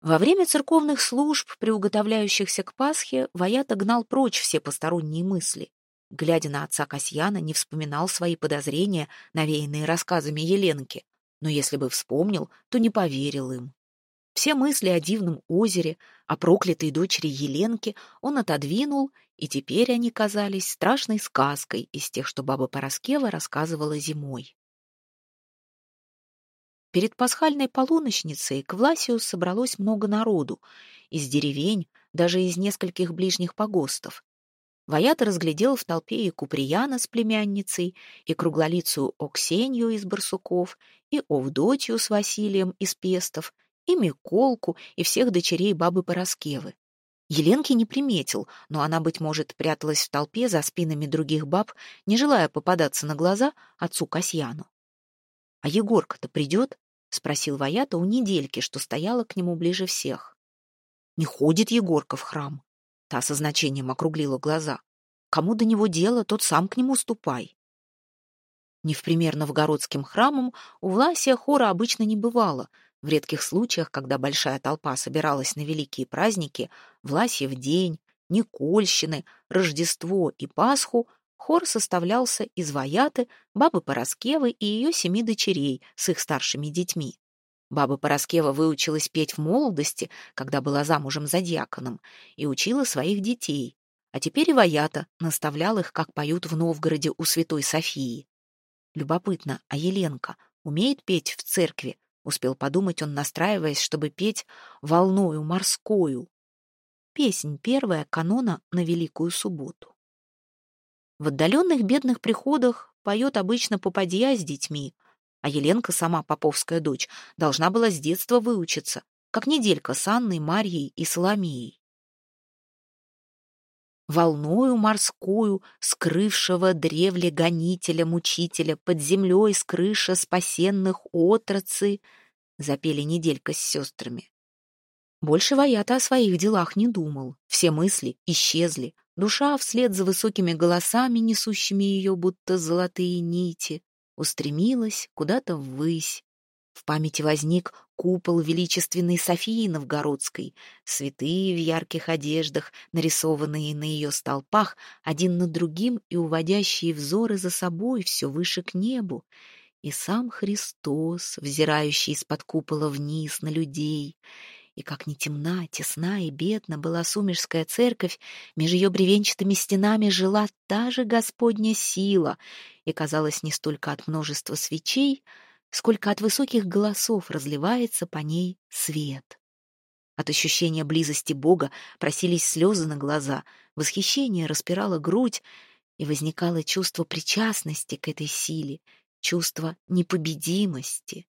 Во время церковных служб, приуготовляющихся к Пасхе, Ваята гнал прочь все посторонние мысли. Глядя на отца Касьяна, не вспоминал свои подозрения, навеянные рассказами Еленки, но если бы вспомнил, то не поверил им. Все мысли о дивном озере, о проклятой дочери Еленки он отодвинул, и теперь они казались страшной сказкой из тех, что баба Пороскева рассказывала зимой. Перед пасхальной полуночницей к Власию собралось много народу, из деревень, даже из нескольких ближних погостов. Ваят разглядел в толпе и Куприяна с племянницей, и круглолицую Оксенью из Барсуков, и Овдотью с Василием из Пестов, и Миколку, и всех дочерей бабы Пороскевы. Еленки не приметил, но она, быть может, пряталась в толпе за спинами других баб, не желая попадаться на глаза отцу Касьяну. «А Егорка-то придет?» — спросил Ваята у недельки, что стояла к нему ближе всех. «Не ходит Егорка в храм». Та со значением округлила глаза. «Кому до него дело, тот сам к нему ступай». Не в пример новгородским храмам у Власия хора обычно не бывало. В редких случаях, когда большая толпа собиралась на великие праздники, Власьев день, Никольщины, Рождество и Пасху, хор составлялся из Ваяты, бабы Пороскевы и ее семи дочерей с их старшими детьми. Баба Пороскева выучилась петь в молодости, когда была замужем за дьяконом, и учила своих детей. А теперь и Ваята наставлял их, как поют в Новгороде у Святой Софии. Любопытно, а Еленка умеет петь в церкви? Успел подумать он, настраиваясь, чтобы петь волною морскую. Песнь первая канона на Великую Субботу. В отдаленных бедных приходах поет обычно попадья с детьми, а Еленка, сама поповская дочь, должна была с детства выучиться, как неделька с Анной, Марьей и Соломией волною морскую, скрывшего древле гонителя-мучителя, под землей с крыша спасенных отрацы, запели неделька с сестрами. Больше Ваята о своих делах не думал, все мысли исчезли, душа вслед за высокими голосами, несущими ее, будто золотые нити, устремилась куда-то ввысь, в памяти возник купол величественной Софии Новгородской, святые в ярких одеждах, нарисованные на ее столпах, один над другим и уводящие взоры за собой все выше к небу, и сам Христос, взирающий из-под купола вниз на людей. И как не темна, тесна и бедна была Сумерская церковь, меж ее бревенчатыми стенами жила та же Господня сила, и казалось не столько от множества свечей, сколько от высоких голосов разливается по ней свет. От ощущения близости Бога просились слезы на глаза, восхищение распирало грудь, и возникало чувство причастности к этой силе, чувство непобедимости.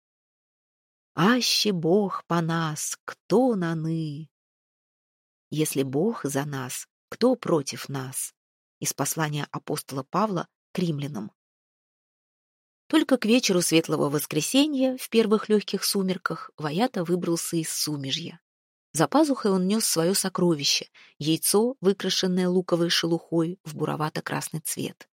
«Аще Бог по нас, кто наны?» «Если Бог за нас, кто против нас?» Из послания апостола Павла к римлянам. Только к вечеру светлого воскресенья, в первых легких сумерках, Ваята выбрался из сумежья. За пазухой он нес свое сокровище — яйцо, выкрашенное луковой шелухой в буровато-красный цвет.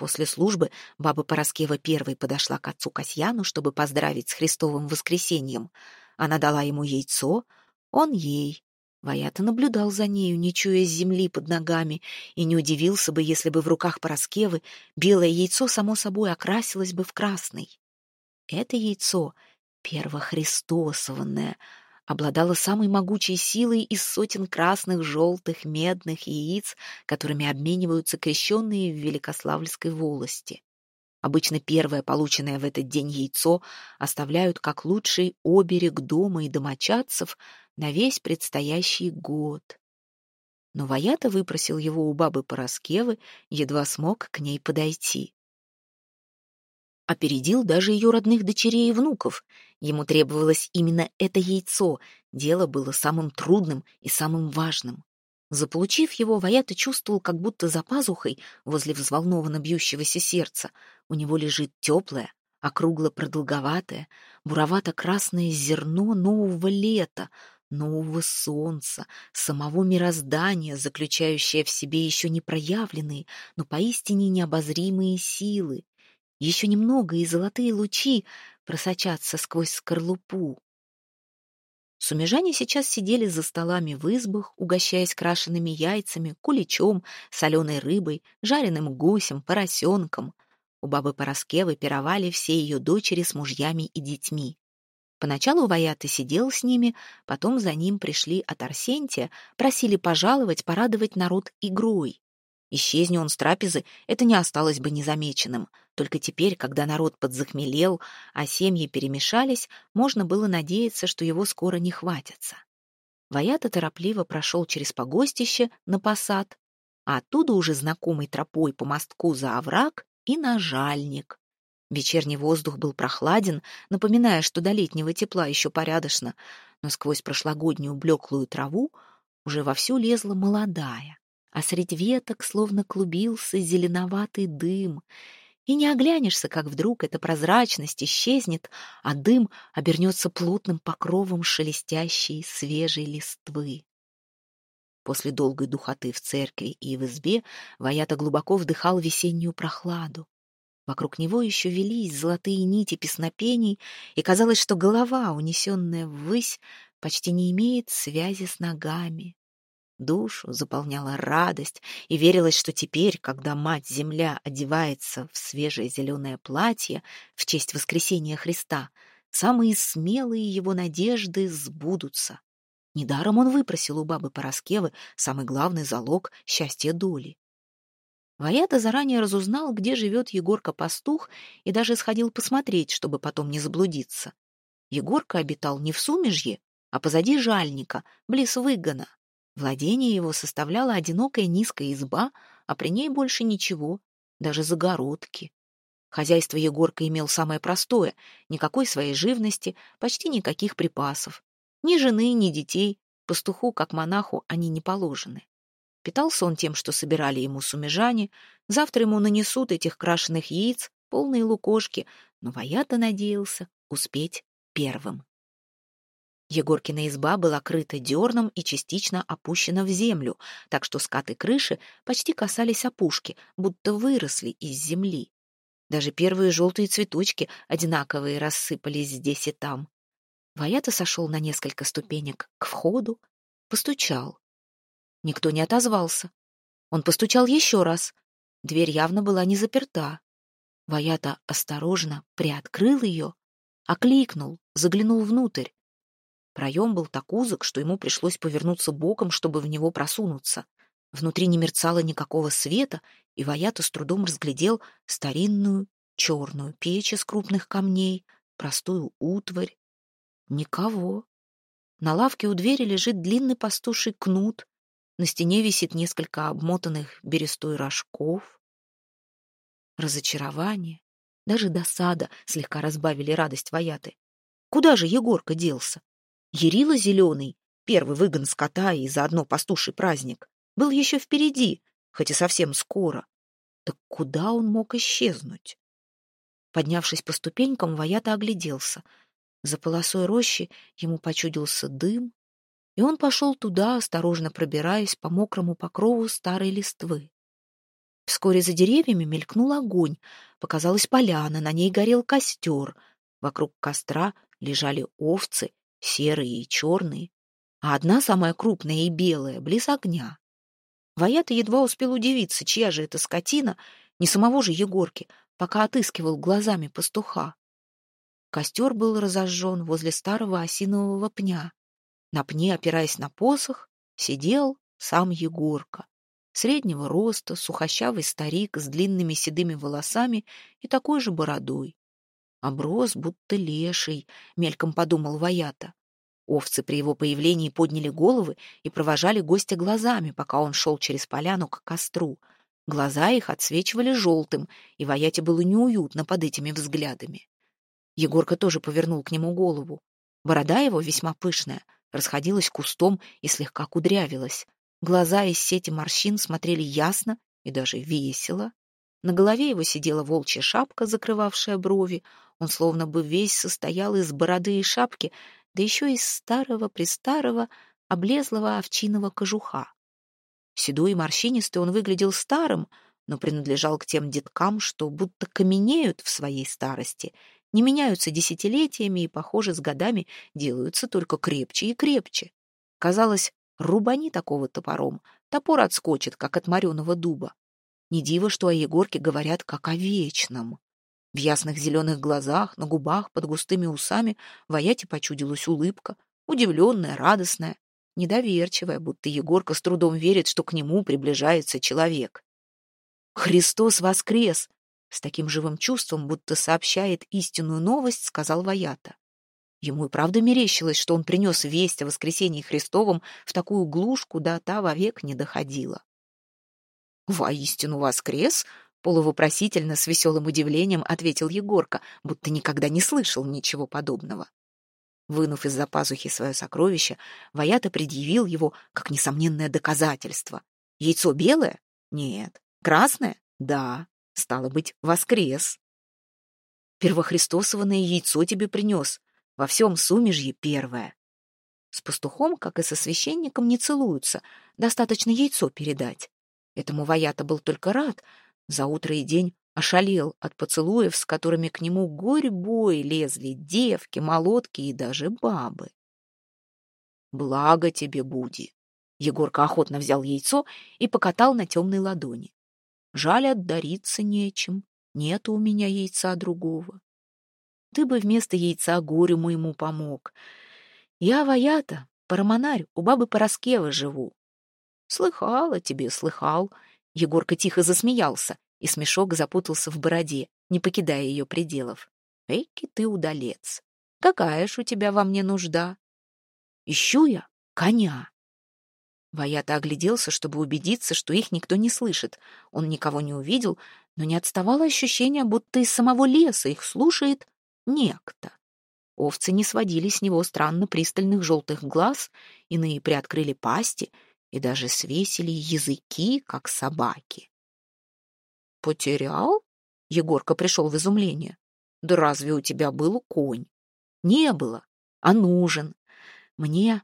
После службы баба Пороскева первой подошла к отцу Касьяну, чтобы поздравить с Христовым воскресеньем. Она дала ему яйцо, он ей, Ваята наблюдал за нею, не чуя земли под ногами, и не удивился бы, если бы в руках Пороскевы белое яйцо само собой окрасилось бы в красный. Это яйцо, первохристосованное, обладало самой могучей силой из сотен красных, желтых, медных яиц, которыми обмениваются крещенные в Великославльской волости. Обычно первое, полученное в этот день яйцо, оставляют как лучший оберег дома и домочадцев на весь предстоящий год. Но Ваята выпросил его у бабы Пороскевы, едва смог к ней подойти. Опередил даже ее родных дочерей и внуков. Ему требовалось именно это яйцо, дело было самым трудным и самым важным. Заполучив его, Ваята чувствовал, как будто за пазухой, возле взволнованно бьющегося сердца, у него лежит теплое, округло-продолговатое, буровато-красное зерно нового лета, нового солнца, самого мироздания, заключающее в себе еще не проявленные, но поистине необозримые силы. Еще немного, и золотые лучи просочатся сквозь скорлупу. Сумежане сейчас сидели за столами в избах, угощаясь крашенными яйцами, куличом, соленой рыбой, жареным гусем, поросенком. У бабы Пороскевы пировали все ее дочери с мужьями и детьми. Поначалу Ваята сидел с ними, потом за ним пришли от Арсентия, просили пожаловать, порадовать народ игрой. Исчезни он с трапезы, это не осталось бы незамеченным. Только теперь, когда народ подзахмелел, а семьи перемешались, можно было надеяться, что его скоро не хватится. Ваята торопливо прошел через погостище на посад, а оттуда уже знакомой тропой по мостку за овраг и на жальник. Вечерний воздух был прохладен, напоминая, что до летнего тепла еще порядочно, но сквозь прошлогоднюю блеклую траву уже вовсю лезла молодая а средь веток словно клубился зеленоватый дым. И не оглянешься, как вдруг эта прозрачность исчезнет, а дым обернется плотным покровом шелестящей свежей листвы. После долгой духоты в церкви и в избе Ваята глубоко вдыхал весеннюю прохладу. Вокруг него еще велись золотые нити песнопений, и казалось, что голова, унесенная ввысь, почти не имеет связи с ногами. Душу заполняла радость, и верилось, что теперь, когда Мать-Земля одевается в свежее зеленое платье в честь воскресения Христа, самые смелые его надежды сбудутся. Недаром он выпросил у бабы Пороскевы самый главный залог счастья доли. Ваята заранее разузнал, где живет Егорка-пастух, и даже сходил посмотреть, чтобы потом не заблудиться. Егорка обитал не в Сумежье, а позади Жальника, близ Выгона. Владение его составляла одинокая низкая изба, а при ней больше ничего, даже загородки. Хозяйство Егорка имел самое простое, никакой своей живности, почти никаких припасов. Ни жены, ни детей, пастуху, как монаху, они не положены. Питался он тем, что собирали ему сумежане, завтра ему нанесут этих крашеных яиц, полные лукошки, но Ваята надеялся успеть первым. Егоркина изба была крыта дерном и частично опущена в землю, так что скаты крыши почти касались опушки, будто выросли из земли. Даже первые желтые цветочки одинаковые рассыпались здесь и там. Ваята сошел на несколько ступенек к входу, постучал. Никто не отозвался. Он постучал еще раз. Дверь явно была не заперта. Ваята осторожно приоткрыл ее, окликнул, заглянул внутрь. Проем был так узок, что ему пришлось повернуться боком, чтобы в него просунуться. Внутри не мерцало никакого света, и Ваята с трудом разглядел старинную черную печь из крупных камней, простую утварь. Никого. На лавке у двери лежит длинный пастуший кнут, на стене висит несколько обмотанных берестой рожков. Разочарование, даже досада слегка разбавили радость Ваяты. Куда же Егорка делся? Ярила Зеленый, первый выгон скота и заодно пастуший праздник, был еще впереди, хоть и совсем скоро. Так куда он мог исчезнуть? Поднявшись по ступенькам, Ваята огляделся. За полосой рощи ему почудился дым, и он пошел туда, осторожно пробираясь по мокрому покрову старой листвы. Вскоре за деревьями мелькнул огонь, показалась поляна, на ней горел костер. Вокруг костра лежали овцы серые и черные, а одна самая крупная и белая, близ огня. Ваята едва успел удивиться, чья же это скотина, не самого же Егорки, пока отыскивал глазами пастуха. Костер был разожжен возле старого осинового пня. На пне, опираясь на посох, сидел сам Егорка. Среднего роста, сухощавый старик с длинными седыми волосами и такой же бородой. Оброс, будто леший, мельком подумал Ваята. Овцы при его появлении подняли головы и провожали гостя глазами, пока он шел через поляну к костру. Глаза их отсвечивали желтым, и Ваяте было неуютно под этими взглядами. Егорка тоже повернул к нему голову. Борода его, весьма пышная, расходилась кустом и слегка кудрявилась. Глаза из сети морщин смотрели ясно и даже весело. На голове его сидела волчья шапка, закрывавшая брови. Он словно бы весь состоял из бороды и шапки, да еще из старого-престарого, облезлого овчиного кожуха. Седой и морщинистый он выглядел старым, но принадлежал к тем деткам, что будто каменеют в своей старости не меняются десятилетиями и, похоже, с годами делаются только крепче и крепче. Казалось, рубани такого топором, топор отскочит, как от мореного дуба. Не диво, что о Егорке говорят как о вечном. В ясных зеленых глазах, на губах, под густыми усами Ваяте почудилась улыбка, удивленная, радостная, недоверчивая, будто Егорка с трудом верит, что к нему приближается человек. «Христос воскрес!» С таким живым чувством, будто сообщает истинную новость, сказал Ваята. Ему и правда мерещилось, что он принес весть о воскресении Христовом в такую глушь, куда та вовек не доходила. «Воистину воскрес?» — полувопросительно, с веселым удивлением ответил Егорка, будто никогда не слышал ничего подобного. Вынув из-за пазухи свое сокровище, Ваята предъявил его как несомненное доказательство. «Яйцо белое? Нет. Красное? Да. Стало быть, воскрес. Первохристосованное яйцо тебе принес. Во всем сумежье первое. С пастухом, как и со священником, не целуются. Достаточно яйцо передать. Этому Ваята был только рад. За утро и день ошалел от поцелуев, с которыми к нему горь-бой лезли девки, молотки и даже бабы. «Благо тебе, Буди!» Егорка охотно взял яйцо и покатал на темной ладони. Жаль, отдариться нечем. Нет у меня яйца другого. Ты бы вместо яйца горю моему помог. Я воята, парамонарь, у бабы Пороскева живу. Слыхала тебе, слыхал. Егорка тихо засмеялся, и смешок запутался в бороде, не покидая ее пределов. Эйки ты удалец. Какая ж у тебя во мне нужда? Ищу я коня. Ваята огляделся, чтобы убедиться, что их никто не слышит. Он никого не увидел, но не отставало ощущение, будто из самого леса их слушает некто. Овцы не сводили с него странно пристальных желтых глаз, иные приоткрыли пасти и даже свесили языки, как собаки. «Потерял?» — Егорка пришел в изумление. «Да разве у тебя был конь?» «Не было, а нужен. Мне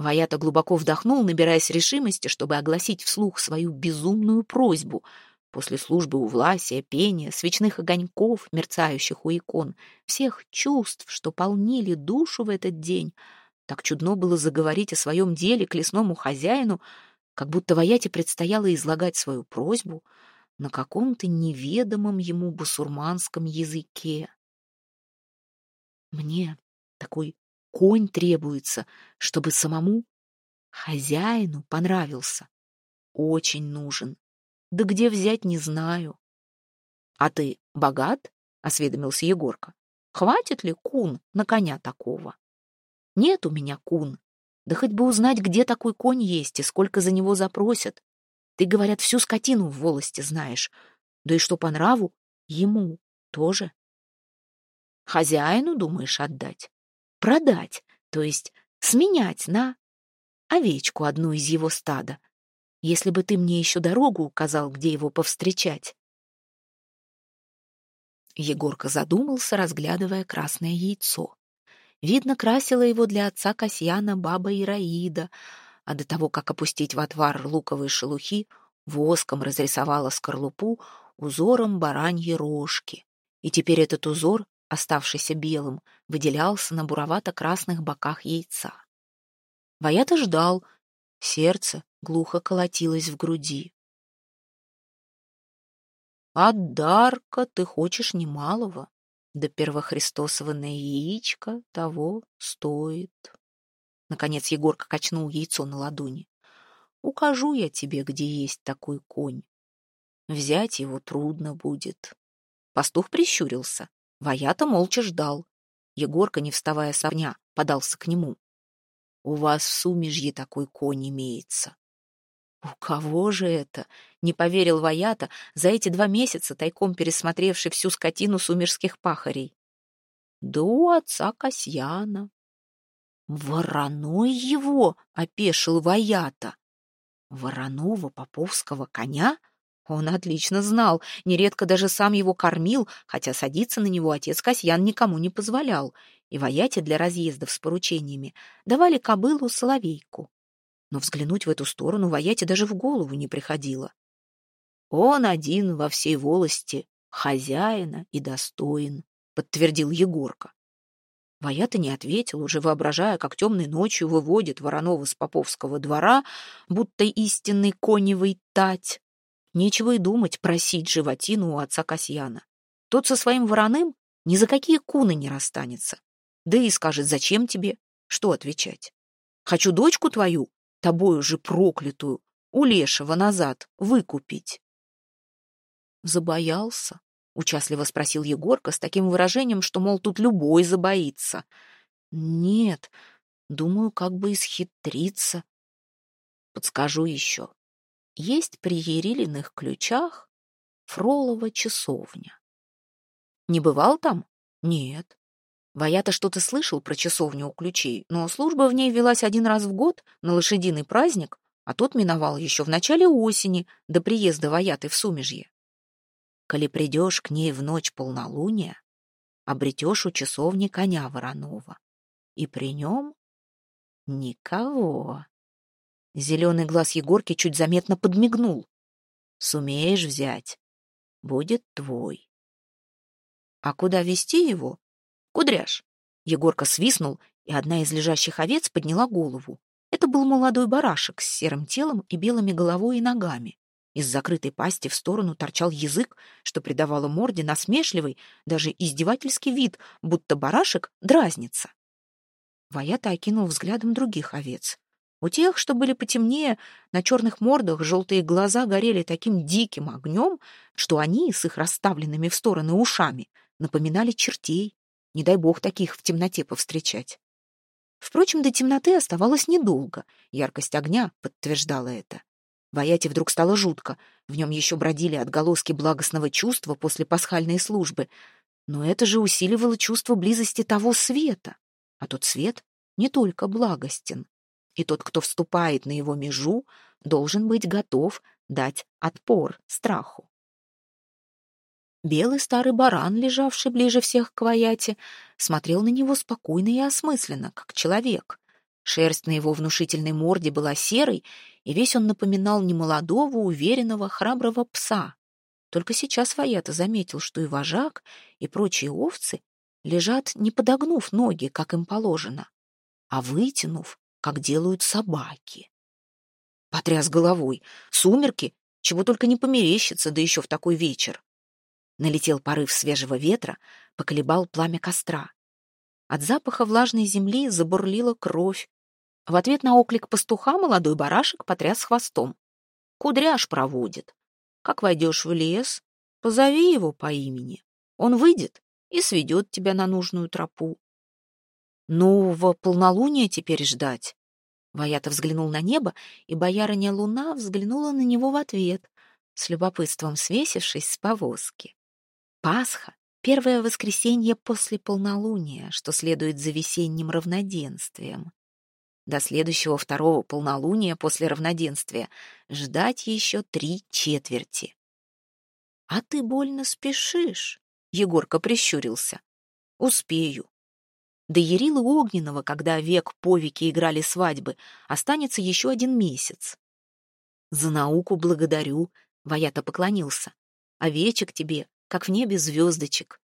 Ваята глубоко вдохнул, набираясь решимости, чтобы огласить вслух свою безумную просьбу. После службы у Власия, пения, свечных огоньков, мерцающих у икон, всех чувств, что полнили душу в этот день, так чудно было заговорить о своем деле к лесному хозяину, как будто Ваяте предстояло излагать свою просьбу на каком-то неведомом ему басурманском языке. Мне такой конь требуется, чтобы самому хозяину понравился. Очень нужен. Да где взять, не знаю. — А ты богат? — осведомился Егорка. — Хватит ли кун на коня такого? — Нет у меня кун. Да хоть бы узнать, где такой конь есть и сколько за него запросят. Ты, говорят, всю скотину в волости знаешь. Да и что по нраву, ему тоже. Хозяину, думаешь, отдать? продать, то есть сменять на овечку одну из его стада. Если бы ты мне еще дорогу указал, где его повстречать. Егорка задумался, разглядывая красное яйцо. Видно, красила его для отца Касьяна баба Ираида, а до того, как опустить в отвар луковые шелухи, воском разрисовала скорлупу узором бараньей рожки. И теперь этот узор оставшийся белым, выделялся на буровато-красных боках яйца. Ваята ждал, сердце глухо колотилось в груди. «От Дарка ты хочешь немалого, да первохристосованное яичко того стоит». Наконец Егорка качнул яйцо на ладони. «Укажу я тебе, где есть такой конь. Взять его трудно будет». Пастух прищурился. Ваята молча ждал. Егорка, не вставая с огня, подался к нему. — У вас в Сумежье такой конь имеется. — У кого же это? — не поверил Ваята, за эти два месяца тайком пересмотревший всю скотину сумерских пахарей. — Да у отца Касьяна. — Вороной его! — опешил Ваята. — Вороного поповского коня? — он отлично знал, нередко даже сам его кормил, хотя садиться на него отец Касьян никому не позволял, и вояте для разъездов с поручениями давали кобылу соловейку. Но взглянуть в эту сторону вояте даже в голову не приходило. Он один во всей волости, хозяина и достоин, подтвердил Егорка. Ваята не ответил, уже воображая, как темной ночью выводит Воронова с Поповского двора, будто истинный коневый тать. Нечего и думать просить животину у отца Касьяна. Тот со своим вороным ни за какие куны не расстанется. Да и скажет, зачем тебе? Что отвечать? Хочу дочку твою, тобою же проклятую, у Лешего назад выкупить. Забоялся, участливо спросил Егорка с таким выражением, что, мол, тут любой забоится. Нет, думаю, как бы исхитриться. Подскажу еще. Есть при Ерилиных ключах Фролова часовня. Не бывал там? Нет. Ваята что-то слышал про часовню у ключей, но служба в ней велась один раз в год на лошадиный праздник, а тот миновал еще в начале осени, до приезда Ваяты в Сумежье. Коли придешь к ней в ночь полнолуния, обретешь у часовни коня Воронова, и при нем никого. Зеленый глаз Егорки чуть заметно подмигнул. Сумеешь взять, будет твой. А куда вести его? Кудряш. Егорка свистнул, и одна из лежащих овец подняла голову. Это был молодой барашек с серым телом и белыми головой и ногами. Из закрытой пасти в сторону торчал язык, что придавало морде насмешливый, даже издевательский вид, будто барашек дразнится. Ваята окинул взглядом других овец. У тех, что были потемнее, на черных мордах желтые глаза горели таким диким огнем, что они с их расставленными в стороны ушами напоминали чертей. Не дай бог таких в темноте повстречать. Впрочем, до темноты оставалось недолго. Яркость огня подтверждала это. Ваяте вдруг стало жутко. В нем еще бродили отголоски благостного чувства после пасхальной службы. Но это же усиливало чувство близости того света. А тот свет не только благостен. И тот, кто вступает на его межу, должен быть готов дать отпор страху. Белый старый баран, лежавший ближе всех к Ваяте, смотрел на него спокойно и осмысленно, как человек. Шерсть на его внушительной морде была серой, и весь он напоминал немолодого, уверенного, храброго пса. Только сейчас Ваята заметил, что и вожак, и прочие овцы лежат, не подогнув ноги, как им положено, а вытянув, как делают собаки. Потряс головой. Сумерки, чего только не померещится, да еще в такой вечер. Налетел порыв свежего ветра, поколебал пламя костра. От запаха влажной земли забурлила кровь. В ответ на оклик пастуха молодой барашек потряс хвостом. Кудряш проводит. Как войдешь в лес, позови его по имени. Он выйдет и сведет тебя на нужную тропу. Нового полнолуния теперь ждать. Ваята взглянул на небо, и боярыня Луна взглянула на него в ответ, с любопытством свесившись с повозки. Пасха Первое воскресенье после полнолуния, что следует за весенним равноденствием. До следующего второго полнолуния после равноденствия ждать еще три четверти. «А ты больно спешишь», — Егорка прищурился. «Успею. До Ярилы Огненного, когда век по веке играли свадьбы, останется еще один месяц. За науку благодарю, — Ваята поклонился. Овечек тебе как в небе звездочек.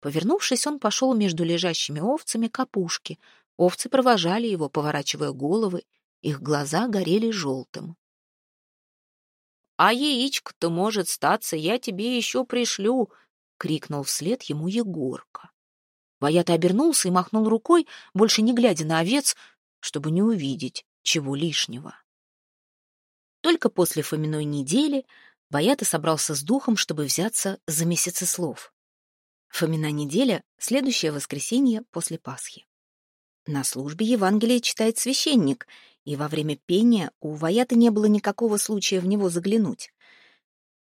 Повернувшись, он пошел между лежащими овцами к опушке. Овцы провожали его, поворачивая головы, их глаза горели желтым. «А яичко-то, может, статься, я тебе еще пришлю!» — крикнул вслед ему Егорка. Ваята обернулся и махнул рукой, больше не глядя на овец, чтобы не увидеть чего лишнего. Только после Фоминой недели Ваята собрался с духом, чтобы взяться за месяцы слов. Фомина неделя — следующее воскресенье после Пасхи. На службе Евангелие читает священник, и во время пения у Ваяты не было никакого случая в него заглянуть.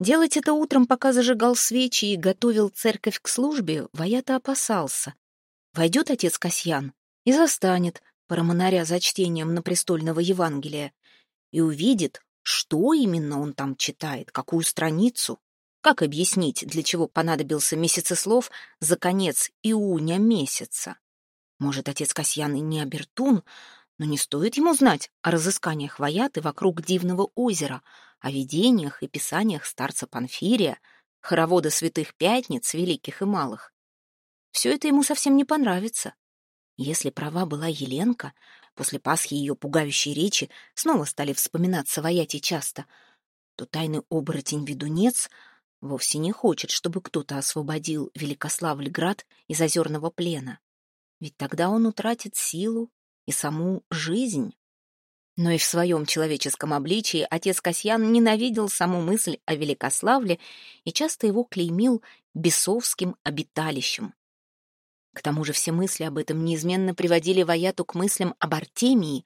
Делать это утром, пока зажигал свечи и готовил церковь к службе, Ваята опасался. Войдет отец Касьян и застанет парамонаря за чтением на престольного Евангелия и увидит, что именно он там читает, какую страницу? Как объяснить, для чего понадобился месяцеслов за конец иуня месяца? Может, отец Касьян не Абертун, но не стоит ему знать о разысканиях Ваяты вокруг Дивного озера, о видениях и писаниях старца Панфирия, хоровода святых пятниц, великих и малых. все это ему совсем не понравится. Если права была Еленка, после Пасхи ее пугающие речи снова стали вспоминаться Ваяти часто, то тайный оборотень-ведунец вовсе не хочет, чтобы кто-то освободил Великославльград из озерного плена. Ведь тогда он утратит силу и саму жизнь. Но и в своем человеческом обличии отец Касьян ненавидел саму мысль о Великославле и часто его клеймил бесовским обиталищем. К тому же все мысли об этом неизменно приводили Ваяту к мыслям об Артемии,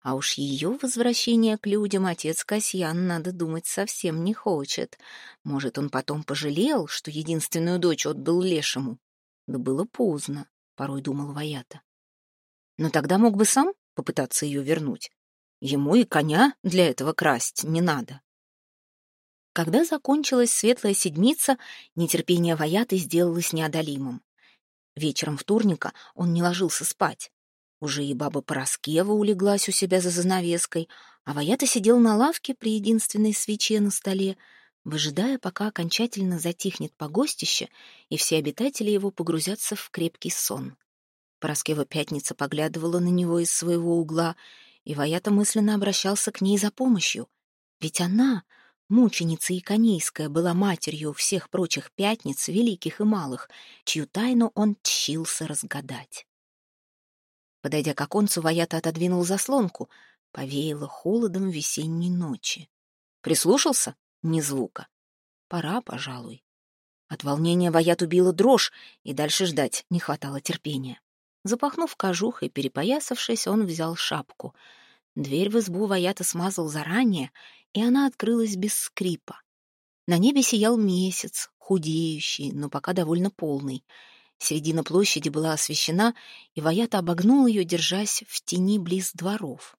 а уж ее возвращение к людям отец Касьян, надо думать, совсем не хочет. Может, он потом пожалел, что единственную дочь отдал лешему? Да было поздно, порой думал Ваята. Но тогда мог бы сам попытаться ее вернуть. Ему и коня для этого красть не надо. Когда закончилась светлая седмица, нетерпение Ваяты сделалось неодолимым. Вечером вторника он не ложился спать. Уже и баба Пороскева улеглась у себя за занавеской, а Ваята сидел на лавке при единственной свече на столе, выжидая, пока окончательно затихнет погостище, и все обитатели его погрузятся в крепкий сон. Пороскева Пятница поглядывала на него из своего угла, и Ваята мысленно обращался к ней за помощью. Ведь она Мученица Иконейская была матерью всех прочих пятниц, великих и малых, чью тайну он тщился разгадать. Подойдя к оконцу, Ваята отодвинул заслонку. Повеяло холодом весенней ночи. Прислушался? Ни звука. Пора, пожалуй. От волнения Ваят убила дрожь, и дальше ждать не хватало терпения. Запахнув кожух и перепоясавшись, он взял шапку. Дверь в избу Ваята смазал заранее, и она открылась без скрипа. На небе сиял месяц, худеющий, но пока довольно полный. Середина площади была освещена, и Ваята обогнул ее, держась в тени близ дворов.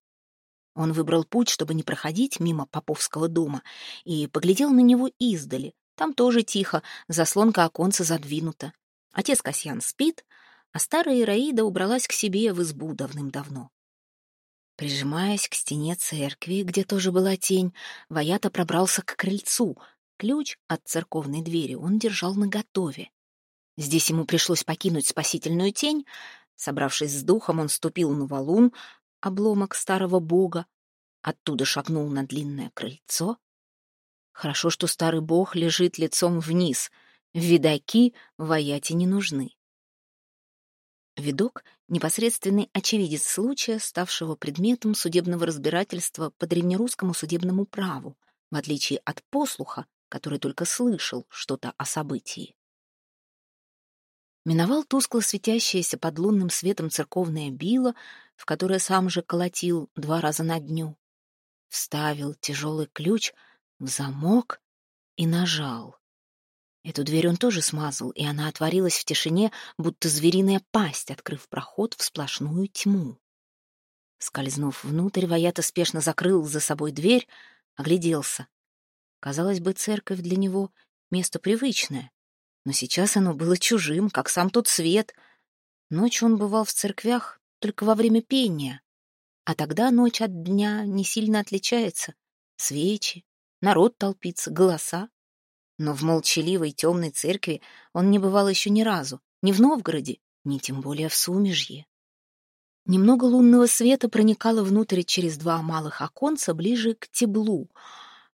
Он выбрал путь, чтобы не проходить мимо Поповского дома, и поглядел на него издали. Там тоже тихо, заслонка оконца задвинута. Отец Касьян спит, а старая Ираида убралась к себе в избу давным-давно. Прижимаясь к стене церкви, где тоже была тень, Ваята пробрался к крыльцу. Ключ от церковной двери он держал наготове. Здесь ему пришлось покинуть спасительную тень. Собравшись с духом, он ступил на валун, обломок старого бога, оттуда шагнул на длинное крыльцо. Хорошо, что старый бог лежит лицом вниз. Видаки Ваяте не нужны. Видок — непосредственный очевидец случая, ставшего предметом судебного разбирательства по древнерусскому судебному праву, в отличие от послуха, который только слышал что-то о событии. Миновал тускло светящееся под лунным светом церковное било, в которое сам же колотил два раза на дню. Вставил тяжелый ключ в замок и нажал. Эту дверь он тоже смазал, и она отворилась в тишине, будто звериная пасть, открыв проход в сплошную тьму. Скользнув внутрь, Ваята спешно закрыл за собой дверь, огляделся. Казалось бы, церковь для него — место привычное, но сейчас оно было чужим, как сам тот свет. Ночью он бывал в церквях только во время пения, а тогда ночь от дня не сильно отличается. Свечи, народ толпится, голоса. Но в молчаливой темной церкви он не бывал еще ни разу, ни в Новгороде, ни тем более в Сумежье. Немного лунного света проникало внутрь через два малых оконца ближе к теблу.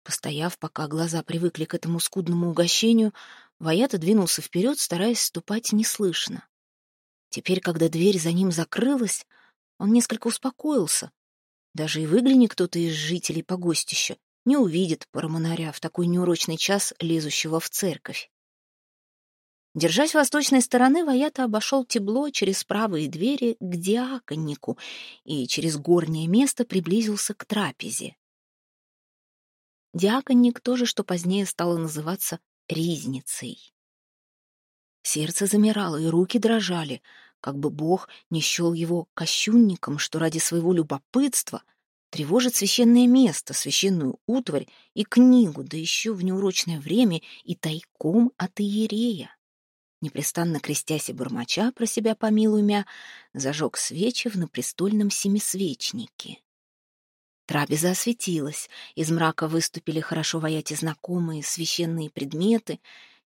Постояв, пока глаза привыкли к этому скудному угощению, Ваята двинулся вперед, стараясь ступать неслышно. Теперь, когда дверь за ним закрылась, он несколько успокоился. Даже и выгляни кто-то из жителей погостища, не увидит парамонаря в такой неурочный час, лезущего в церковь. Держась восточной стороны, Ваята обошел тебло через правые двери к диаконнику и через горнее место приблизился к трапезе. Диаконник тоже, что позднее стало называться ризницей. Сердце замирало, и руки дрожали, как бы Бог не счел его кощунником, что ради своего любопытства тревожит священное место, священную утварь и книгу, да еще в неурочное время и тайком от иерея. Непрестанно крестясь и бормоча про себя помилуй зажег свечи в напрестольном семисвечнике. Трапеза осветилась, из мрака выступили хорошо вояти знакомые священные предметы,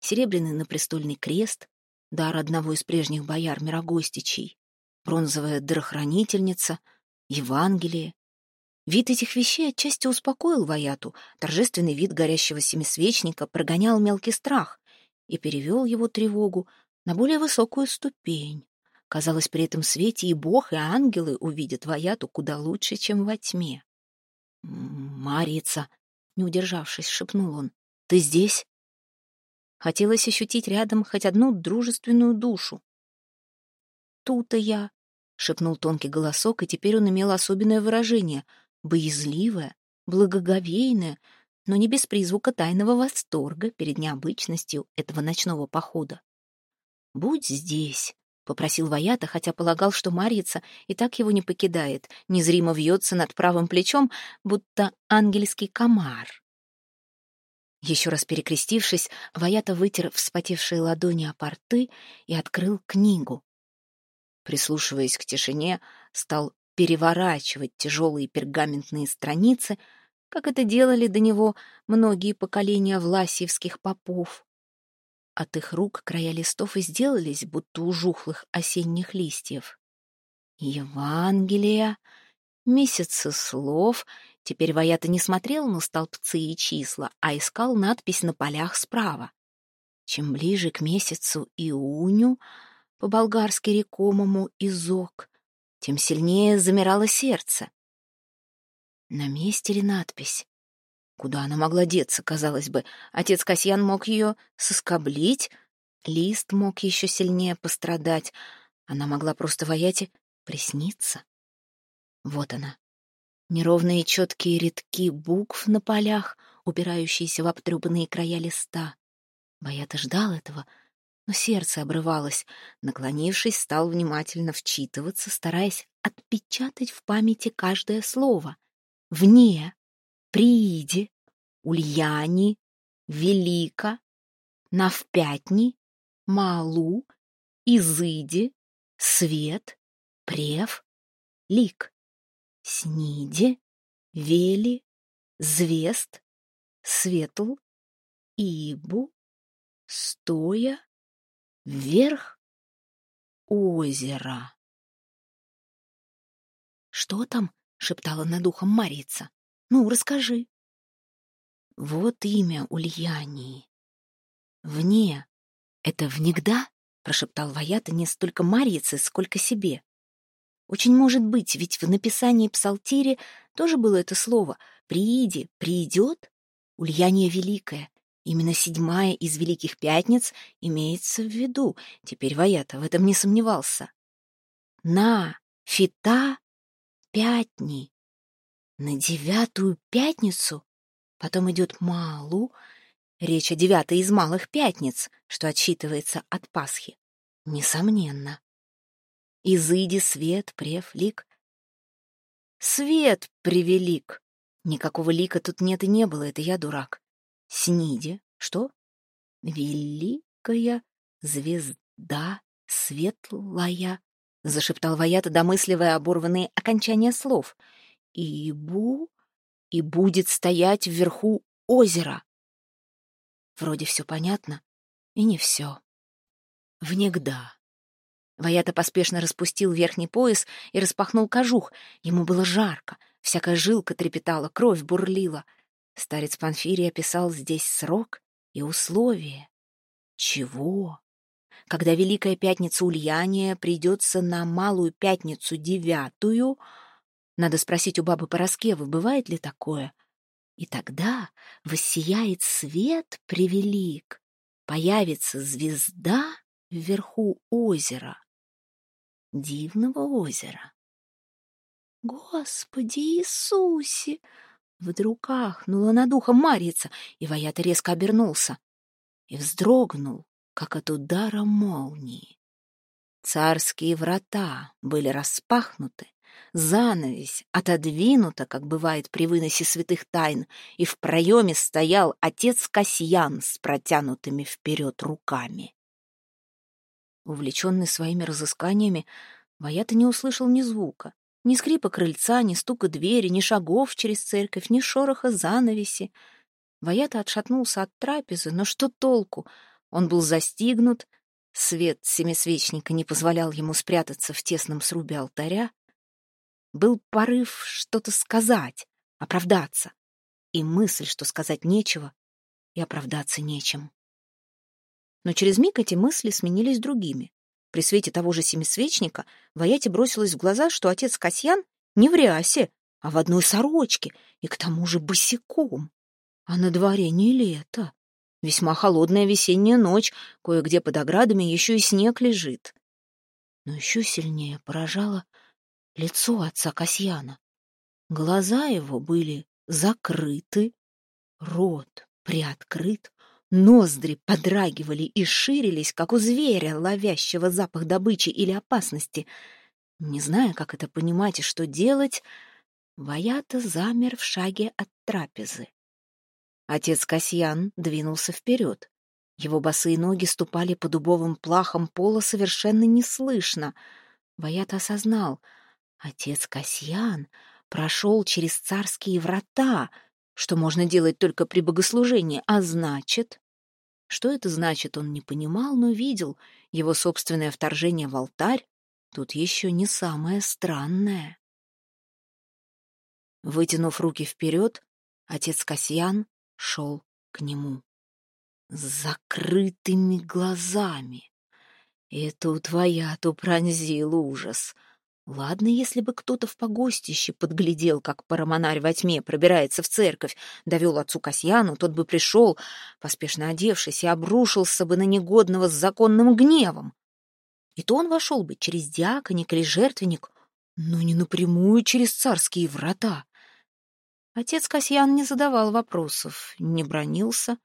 серебряный напрестольный крест, дар одного из прежних бояр Мирогостичей, бронзовая дарохранительница, Евангелие. Вид этих вещей отчасти успокоил Ваяту, торжественный вид горящего семисвечника прогонял мелкий страх и перевел его тревогу на более высокую ступень. Казалось, при этом свете и Бог, и ангелы увидят Ваяту куда лучше, чем во тьме. «Марица!» — не удержавшись, шепнул он. «Ты здесь?» Хотелось ощутить рядом хоть одну дружественную душу. «Тут-то я!» — шепнул тонкий голосок, и теперь он имел особенное выражение — боязливое, благоговейное, но не без призвука тайного восторга перед необычностью этого ночного похода. «Будь здесь!» — попросил Ваята, хотя полагал, что Марьица и так его не покидает, незримо вьется над правым плечом, будто ангельский комар. Еще раз перекрестившись, Ваята вытер вспотевшие ладони о порты и открыл книгу. Прислушиваясь к тишине, стал переворачивать тяжелые пергаментные страницы, как это делали до него многие поколения власьевских попов. От их рук края листов и сделались, будто у жухлых осенних листьев. Евангелия, месяцы слов Теперь Ваята не смотрел на столбцы и числа, а искал надпись на полях справа. Чем ближе к месяцу иуню, по-болгарски рекомому изок, тем сильнее замирало сердце. На месте ли надпись? Куда она могла деться, казалось бы? Отец Касьян мог ее соскоблить, лист мог еще сильнее пострадать. Она могла просто Ваяте присниться. Вот она, Неровные четкие рядки букв на полях, упирающиеся в обтрепанные края листа. Боята ждал этого, но сердце обрывалось. Наклонившись, стал внимательно вчитываться, стараясь отпечатать в памяти каждое слово. «Вне», «Прииде», «Ульяни», «Велика», «Навпятни», «Малу», «Изыде», «Свет», «Прев», «Лик». Сниде, Вели, Звест, Светл, Ибу, Стоя, Вверх, Озеро. «Что там?» — шептала над ухом Марица. «Ну, расскажи». «Вот имя Ульянии. Вне. Это внегда?» — прошептал Ваята не столько Марице, сколько себе. Очень может быть, ведь в написании псалтири тоже было это слово «прииди», «приидет». Ульяния Великая. Именно седьмая из Великих Пятниц имеется в виду. Теперь Ваята в этом не сомневался. На, фита, пятни. На девятую пятницу. Потом идет Малу. Речь о девятой из малых пятниц, что отсчитывается от Пасхи. Несомненно. Изыди свет, прев, лик. Свет превелик. Никакого лика тут нет и не было, это я дурак. Сниде. Что? Великая звезда светлая, зашептал Ваята, домысливая оборванные окончания слов. Ибу и будет стоять вверху озера. Вроде все понятно, и не все. Внегда. Ваята поспешно распустил верхний пояс и распахнул кожух. Ему было жарко, всякая жилка трепетала, кровь бурлила. Старец Панфирий описал здесь срок и условия. Чего? Когда Великая Пятница Ульяния придется на Малую Пятницу Девятую, надо спросить у бабы Пороскевы, бывает ли такое? И тогда воссияет свет превелик, появится звезда вверху озера дивного озера. «Господи Иисусе!» Вдруг ахнула над ухом Марица, и Ваята резко обернулся и вздрогнул, как от удара молнии. Царские врата были распахнуты, занавесь отодвинута, как бывает при выносе святых тайн, и в проеме стоял отец Касьян с протянутыми вперед руками. Увлеченный своими разысканиями, Ваята не услышал ни звука, ни скрипа крыльца, ни стука двери, ни шагов через церковь, ни шороха занавеси. Ваята отшатнулся от трапезы, но что толку? Он был застигнут свет семисвечника не позволял ему спрятаться в тесном срубе алтаря, был порыв что-то сказать, оправдаться, и мысль, что сказать нечего и оправдаться нечем. Но через миг эти мысли сменились другими. При свете того же семисвечника Ваяте бросилось в глаза, что отец Касьян не в рясе, а в одной сорочке, и к тому же босиком. А на дворе не лето. Весьма холодная весенняя ночь, кое-где под оградами еще и снег лежит. Но еще сильнее поражало лицо отца Касьяна. Глаза его были закрыты, рот приоткрыт, ноздри подрагивали и ширились, как у зверя, ловящего запах добычи или опасности. Не зная, как это понимать и что делать, Ваята замер в шаге от трапезы. Отец Касьян двинулся вперед. Его босые ноги ступали по дубовым плахам пола совершенно неслышно. Ваята осознал — отец Касьян прошел через царские врата, что можно делать только при богослужении, а значит... Что это значит, он не понимал, но видел. Его собственное вторжение в алтарь тут еще не самое странное. Вытянув руки вперед, отец Касьян шел к нему. С закрытыми глазами. И тут твоя-то пронзил ужас — Ладно, если бы кто-то в погостище подглядел, как парамонарь во тьме пробирается в церковь, довел отцу Касьяну, тот бы пришел, поспешно одевшись, и обрушился бы на негодного с законным гневом. И то он вошел бы через диаконик или жертвенник, но не напрямую через царские врата. Отец Касьян не задавал вопросов, не бронился,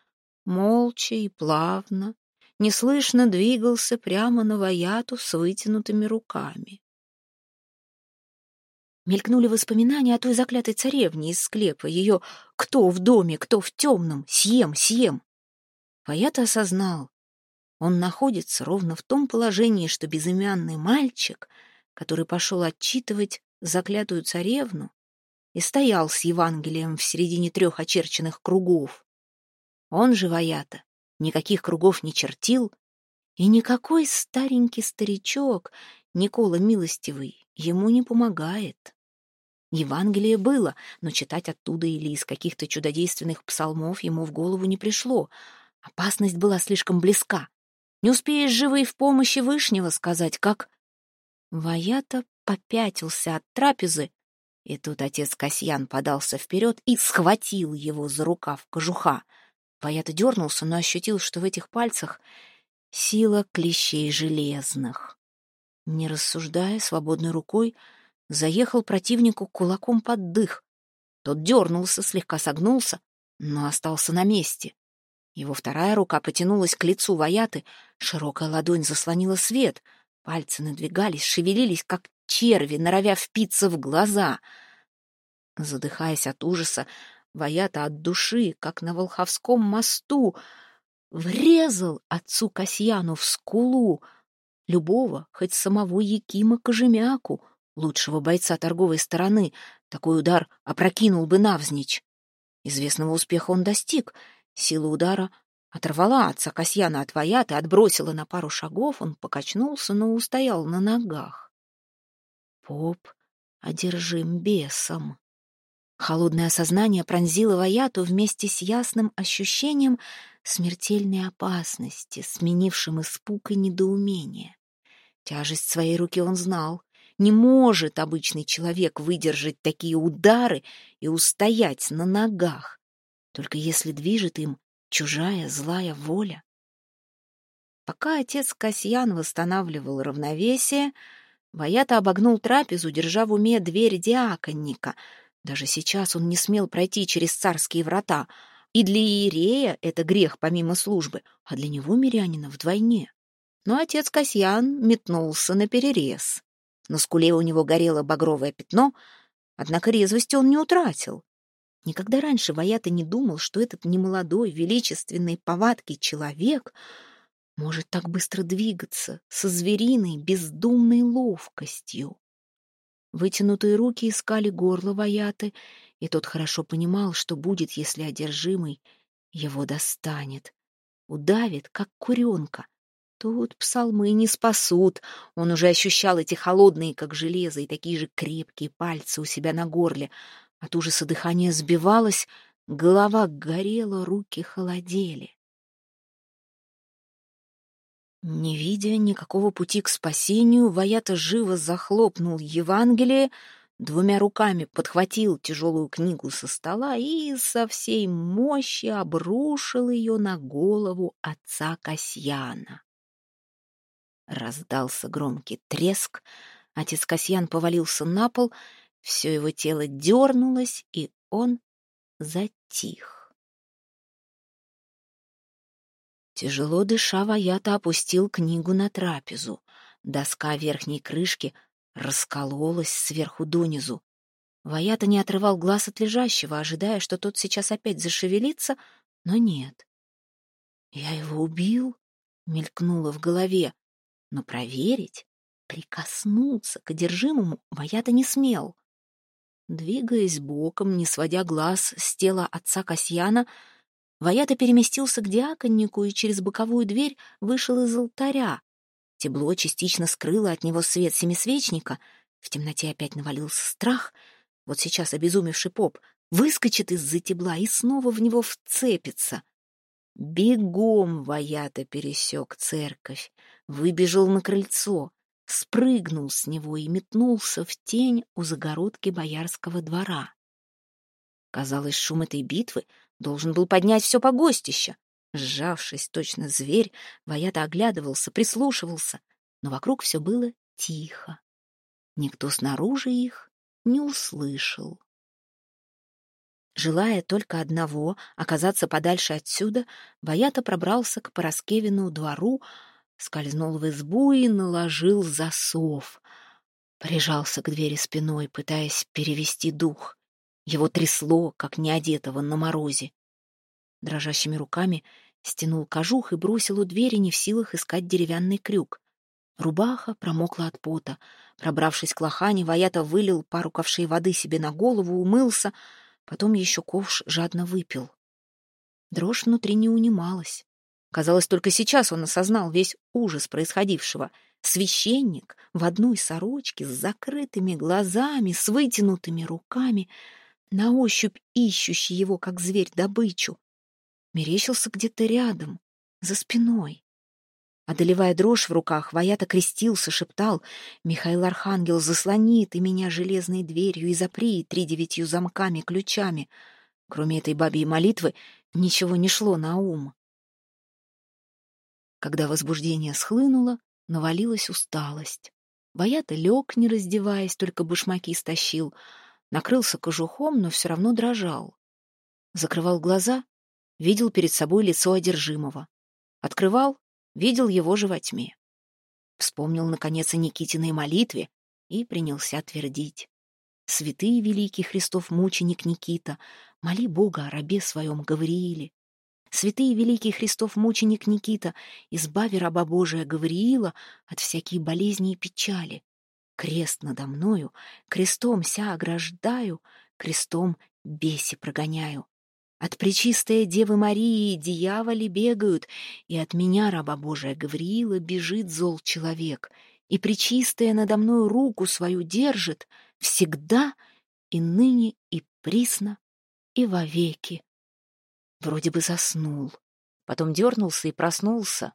молча и плавно, неслышно двигался прямо на вояту с вытянутыми руками. Мелькнули воспоминания о той заклятой царевне из склепа, ее «кто в доме, кто в темном, съем, съем». Ваята осознал, он находится ровно в том положении, что безымянный мальчик, который пошел отчитывать заклятую царевну и стоял с Евангелием в середине трех очерченных кругов. Он же, Ваята, никаких кругов не чертил, и никакой старенький старичок, Никола Милостивый, ему не помогает. Евангелие было, но читать оттуда или из каких-то чудодейственных псалмов ему в голову не пришло. Опасность была слишком близка. Не успеешь живый в помощи Вышнего сказать, как... Ваята попятился от трапезы, и тут отец Касьян подался вперед и схватил его за рукав кожуха. Ваята дернулся, но ощутил, что в этих пальцах сила клещей железных. Не рассуждая, свободной рукой заехал противнику кулаком под дых. Тот дернулся, слегка согнулся, но остался на месте. Его вторая рука потянулась к лицу Ваяты, широкая ладонь заслонила свет, пальцы надвигались, шевелились, как черви, норовя впиться в глаза. Задыхаясь от ужаса, Ваята от души, как на Волховском мосту, врезал отцу Касьяну в скулу, любого, хоть самого Якима Кожемяку — лучшего бойца торговой стороны, такой удар опрокинул бы навзничь. Известного успеха он достиг. Сила удара оторвала отца Касьяна от Ваяты, отбросила на пару шагов, он покачнулся, но устоял на ногах. Поп одержим бесом. Холодное сознание пронзило Ваяту вместе с ясным ощущением смертельной опасности, сменившим испуг и недоумение. Тяжесть своей руки он знал. Не может обычный человек выдержать такие удары и устоять на ногах, только если движет им чужая злая воля. Пока отец Касьян восстанавливал равновесие, Ваята обогнул трапезу, держа в уме дверь диаконника. Даже сейчас он не смел пройти через царские врата, и для иерея это грех помимо службы, а для него, мирянина, вдвойне. Но отец Касьян метнулся на перерез. На скуле у него горело багровое пятно, однако резвости он не утратил. Никогда раньше Ваята не думал, что этот немолодой, величественный, повадкий человек может так быстро двигаться, со звериной, бездумной ловкостью. Вытянутые руки искали горло Ваяты, и тот хорошо понимал, что будет, если одержимый его достанет. Удавит, как куренка, Тут псалмы не спасут. Он уже ощущал эти холодные, как железо, и такие же крепкие пальцы у себя на горле. От ужаса дыхание сбивалось, голова горела, руки холодели. Не видя никакого пути к спасению, Ваята живо захлопнул Евангелие, двумя руками подхватил тяжелую книгу со стола и со всей мощи обрушил ее на голову отца Касьяна. Раздался громкий треск, отец Касьян повалился на пол, все его тело дернулось, и он затих. Тяжело дыша, Ваята опустил книгу на трапезу. Доска верхней крышки раскололась сверху донизу. Ваята не отрывал глаз от лежащего, ожидая, что тот сейчас опять зашевелится, но нет. «Я его убил?» — мелькнуло в голове. Но проверить, прикоснуться к одержимому Ваята не смел. Двигаясь боком, не сводя глаз с тела отца Касьяна, Ваята переместился к диаконнику и через боковую дверь вышел из алтаря. Тебло частично скрыло от него свет семисвечника. В темноте опять навалился страх. Вот сейчас обезумевший поп выскочит из-за тебла и снова в него вцепится. Бегом Ваята пересек церковь, выбежал на крыльцо, спрыгнул с него и метнулся в тень у загородки боярского двора. Казалось, шум этой битвы должен был поднять все погостище. Сжавшись, точно зверь, Ваята оглядывался, прислушивался, но вокруг все было тихо. Никто снаружи их не услышал. Желая только одного — оказаться подальше отсюда, Ваята пробрался к Пороскевину двору, скользнул в избу и наложил засов. Прижался к двери спиной, пытаясь перевести дух. Его трясло, как неодетого на морозе. Дрожащими руками стянул кожух и бросил у двери, не в силах искать деревянный крюк. Рубаха промокла от пота. Пробравшись к лохане, Ваята вылил пару ковшей воды себе на голову, умылся, потом еще ковш жадно выпил. Дрожь внутри не унималась. Казалось, только сейчас он осознал весь ужас происходившего. Священник в одной сорочке с закрытыми глазами, с вытянутыми руками — на ощупь ищущий его, как зверь, добычу. Мерещился где-то рядом, за спиной. Одолевая дрожь в руках, Ваята крестился, шептал, «Михаил Архангел, заслони ты меня железной дверью и запри три девятью замками, ключами». Кроме этой бабьей молитвы ничего не шло на ум. Когда возбуждение схлынуло, навалилась усталость. Ваята лег, не раздеваясь, только башмаки стащил — накрылся кожухом, но все равно дрожал. Закрывал глаза, видел перед собой лицо одержимого. Открывал, видел его же во тьме. Вспомнил, наконец, о Никитиной молитве и принялся твердить. «Святый великий Христов мученик Никита, моли Бога о рабе своем Гаврииле. Святый великий Христов мученик Никита, избави раба Божия Гавриила от всякие болезни и печали. Крест надо мною, крестом ся ограждаю, крестом беси прогоняю. От пречистой Девы Марии дьяволи бегают, и от меня, раба Божия Гавриила, бежит зол человек, и пречистая надо мною руку свою держит всегда и ныне, и присно, и вовеки. Вроде бы заснул, потом дернулся и проснулся.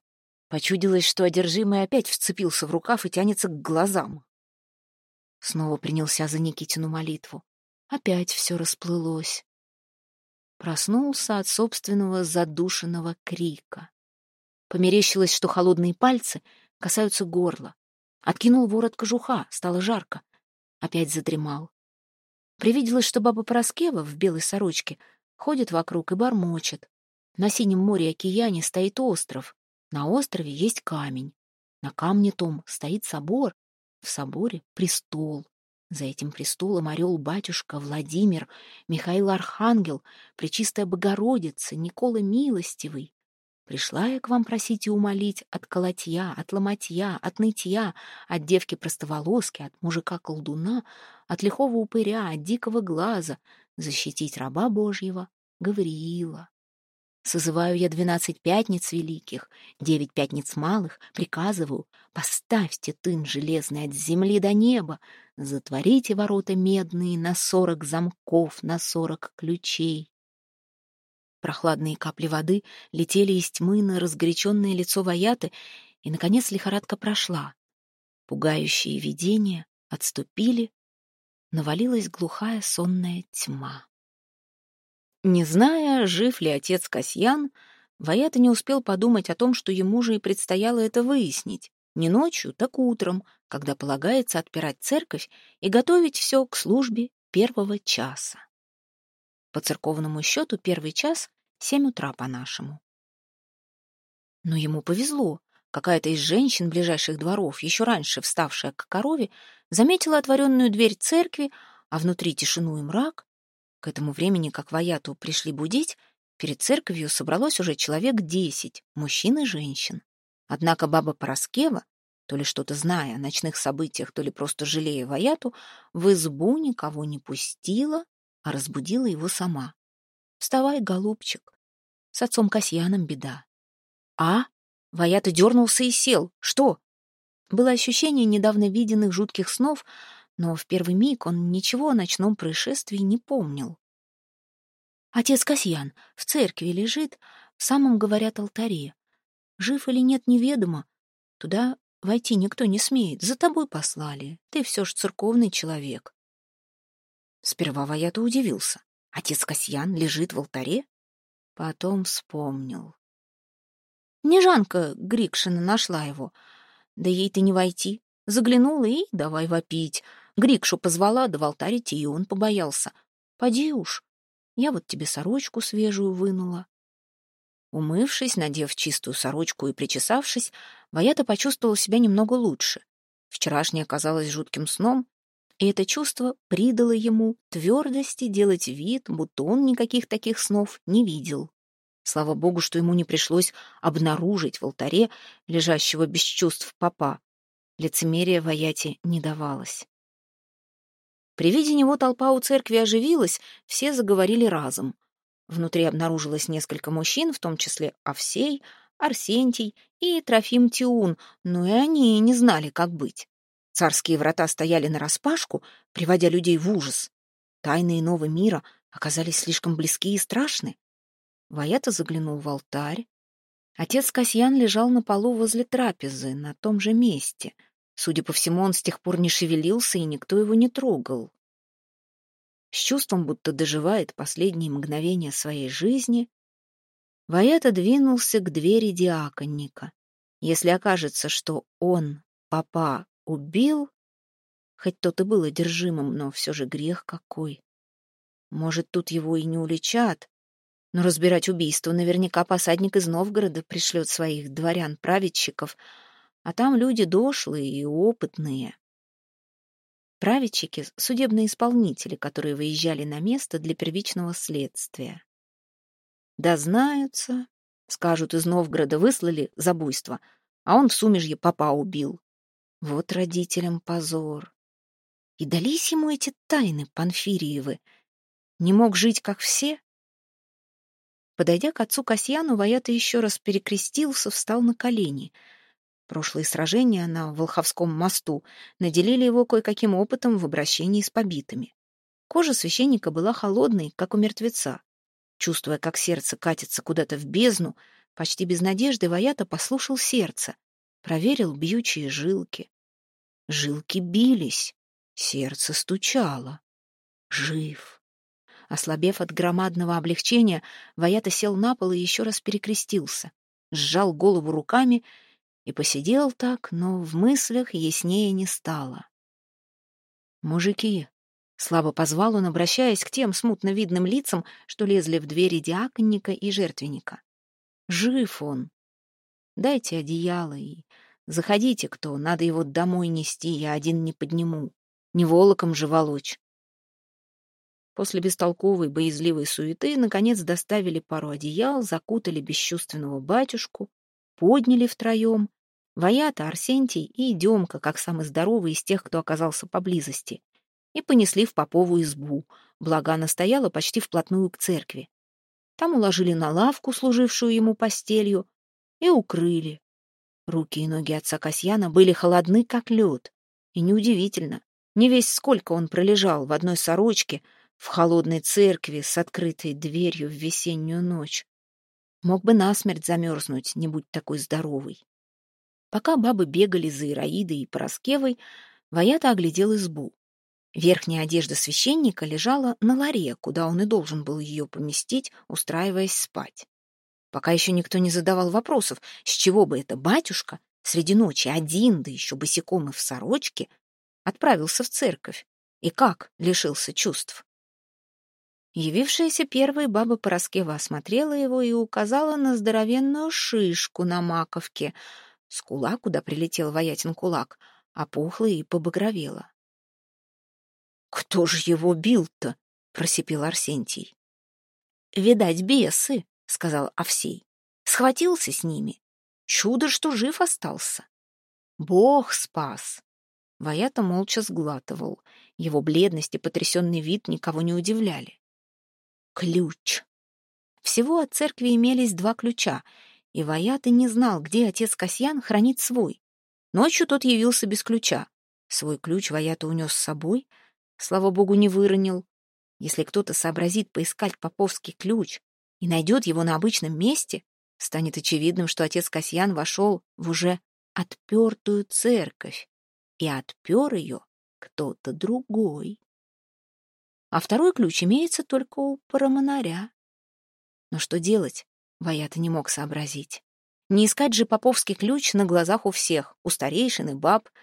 Почудилось, что одержимый опять вцепился в рукав и тянется к глазам. Снова принялся за Никитину молитву. Опять все расплылось. Проснулся от собственного задушенного крика. Померещилось, что холодные пальцы касаются горла. Откинул ворот кожуха, стало жарко. Опять задремал. Привиделось, что баба Пороскева в белой сорочке ходит вокруг и бормочет. На синем море-океане стоит остров. На острове есть камень. На камне том стоит собор, в соборе престол. За этим престолом орел-батюшка Владимир, Михаил Архангел, Пречистая Богородица, Никола Милостивый. Пришла я к вам просить и умолить от колотья, от ломотья, от нытья, от девки-простоволоски, от мужика-колдуна, от лихого упыря, от дикого глаза, защитить раба Божьего, Гавриила. Созываю я двенадцать пятниц великих, девять пятниц малых, приказываю, поставьте тын железный от земли до неба, затворите ворота медные на сорок замков, на сорок ключей. Прохладные капли воды летели из тьмы на разгоряченное лицо Ваяты, и, наконец, лихорадка прошла. Пугающие видения отступили, навалилась глухая сонная тьма. Не зная, жив ли отец Касьян, Ваята не успел подумать о том, что ему же и предстояло это выяснить. Не ночью, так утром, когда полагается отпирать церковь и готовить все к службе первого часа. По церковному счету первый час — семь утра по-нашему. Но ему повезло. Какая-то из женщин ближайших дворов, еще раньше вставшая к корове, заметила отворенную дверь церкви, а внутри тишину и мрак, к этому времени, как Ваяту пришли будить, перед церковью собралось уже человек десять, мужчин и женщин. Однако баба Пороскева, то ли что-то зная о ночных событиях, то ли просто жалея Ваяту, в избу никого не пустила, а разбудила его сама. «Вставай, голубчик, с отцом Касьяном беда». «А?» Ваята дернулся и сел. «Что?» Было ощущение недавно виденных жутких снов, но в первый миг он ничего о ночном происшествии не помнил. Отец Касьян в церкви лежит, в самом, говорят, алтаре. Жив или нет, неведомо. Туда войти никто не смеет, за тобой послали. Ты все ж церковный человек. Сперва Ваята удивился. Отец Касьян лежит в алтаре? Потом вспомнил. Нежанка Грикшина нашла его. Да ей-то не войти. Заглянула и давай вопить. Грикшу позвала, да в алтарь и он побоялся. Поди уж, я вот тебе сорочку свежую вынула. Умывшись, надев чистую сорочку и причесавшись, Ваята почувствовала себя немного лучше. Вчерашнее оказалось жутким сном, и это чувство придало ему твердости делать вид, будто он никаких таких снов не видел. Слава богу, что ему не пришлось обнаружить в алтаре лежащего без чувств папа. Лицемерие Ваяте не давалось. При виде него толпа у церкви оживилась, все заговорили разом. Внутри обнаружилось несколько мужчин, в том числе Овсей, Арсентий и Трофим Тиун, но и они не знали, как быть. Царские врата стояли нараспашку, приводя людей в ужас. Тайны иного мира оказались слишком близки и страшны. Ваята заглянул в алтарь. Отец Касьян лежал на полу возле трапезы, на том же месте — Судя по всему, он с тех пор не шевелился, и никто его не трогал. С чувством, будто доживает последние мгновения своей жизни, Ваята двинулся к двери диаконника. Если окажется, что он, папа, убил, хоть тот и был одержимым, но все же грех какой. Может, тут его и не уличат, но разбирать убийство наверняка посадник из Новгорода пришлет своих дворян-праведщиков — а там люди дошлые и опытные. Праведчики — судебные исполнители, которые выезжали на место для первичного следствия. Дознаются, скажут, из Новгорода выслали за буйство, а он в Сумежье папа убил. Вот родителям позор. И дались ему эти тайны Панфириевы. Не мог жить, как все? Подойдя к отцу Касьяну, Ваята еще раз перекрестился, встал на колени — Прошлые сражения на Волховском мосту наделили его кое-каким опытом в обращении с побитыми. Кожа священника была холодной, как у мертвеца. Чувствуя, как сердце катится куда-то в бездну, почти без надежды Ваята послушал сердце, проверил бьючие жилки. Жилки бились, сердце стучало. Жив. Ослабев от громадного облегчения, Ваята сел на пол и еще раз перекрестился, сжал голову руками — и посидел так, но в мыслях яснее не стало. «Мужики!» — слабо позвал он, обращаясь к тем смутно видным лицам, что лезли в двери диаконника и жертвенника. «Жив он! Дайте одеяло и заходите, кто, надо его домой нести, я один не подниму, не волоком же волочь». После бестолковой, боязливой суеты, наконец, доставили пару одеял, закутали бесчувственного батюшку, подняли втроем Ваята, Арсентий и Демка, как самый здоровый из тех, кто оказался поблизости, и понесли в поповую избу, благо она стояла почти вплотную к церкви. Там уложили на лавку, служившую ему постелью, и укрыли. Руки и ноги отца Касьяна были холодны, как лед. И неудивительно, не весь сколько он пролежал в одной сорочке в холодной церкви с открытой дверью в весеннюю ночь. Мог бы насмерть замерзнуть, не будь такой здоровый. Пока бабы бегали за Ираидой и Пороскевой, Ваята оглядел избу. Верхняя одежда священника лежала на ларе, куда он и должен был ее поместить, устраиваясь спать. Пока еще никто не задавал вопросов, с чего бы это батюшка среди ночи один, да еще босиком и в сорочке, отправился в церковь и как лишился чувств. Явившаяся первой баба Пороскева осмотрела его и указала на здоровенную шишку на маковке, скула, куда прилетел воятин кулак, опухла и побагровела. «Кто же его бил-то?» — просипел Арсентий. «Видать, бесы», — сказал Овсей. «Схватился с ними. Чудо, что жив остался. Бог спас». Ваята молча сглатывал. Его бледность и потрясенный вид никого не удивляли. Ключ. Всего от церкви имелись два ключа, и Ваята не знал, где отец Касьян хранит свой. Ночью тот явился без ключа. Свой ключ Ваята унес с собой — слава богу, не выронил. Если кто-то сообразит поискать поповский ключ и найдет его на обычном месте, станет очевидным, что отец Касьян вошел в уже отпертую церковь, и отпер ее кто-то другой. А второй ключ имеется только у парамонаря. Но что делать, Ваята не мог сообразить. Не искать же поповский ключ на глазах у всех, у старейшин и баб —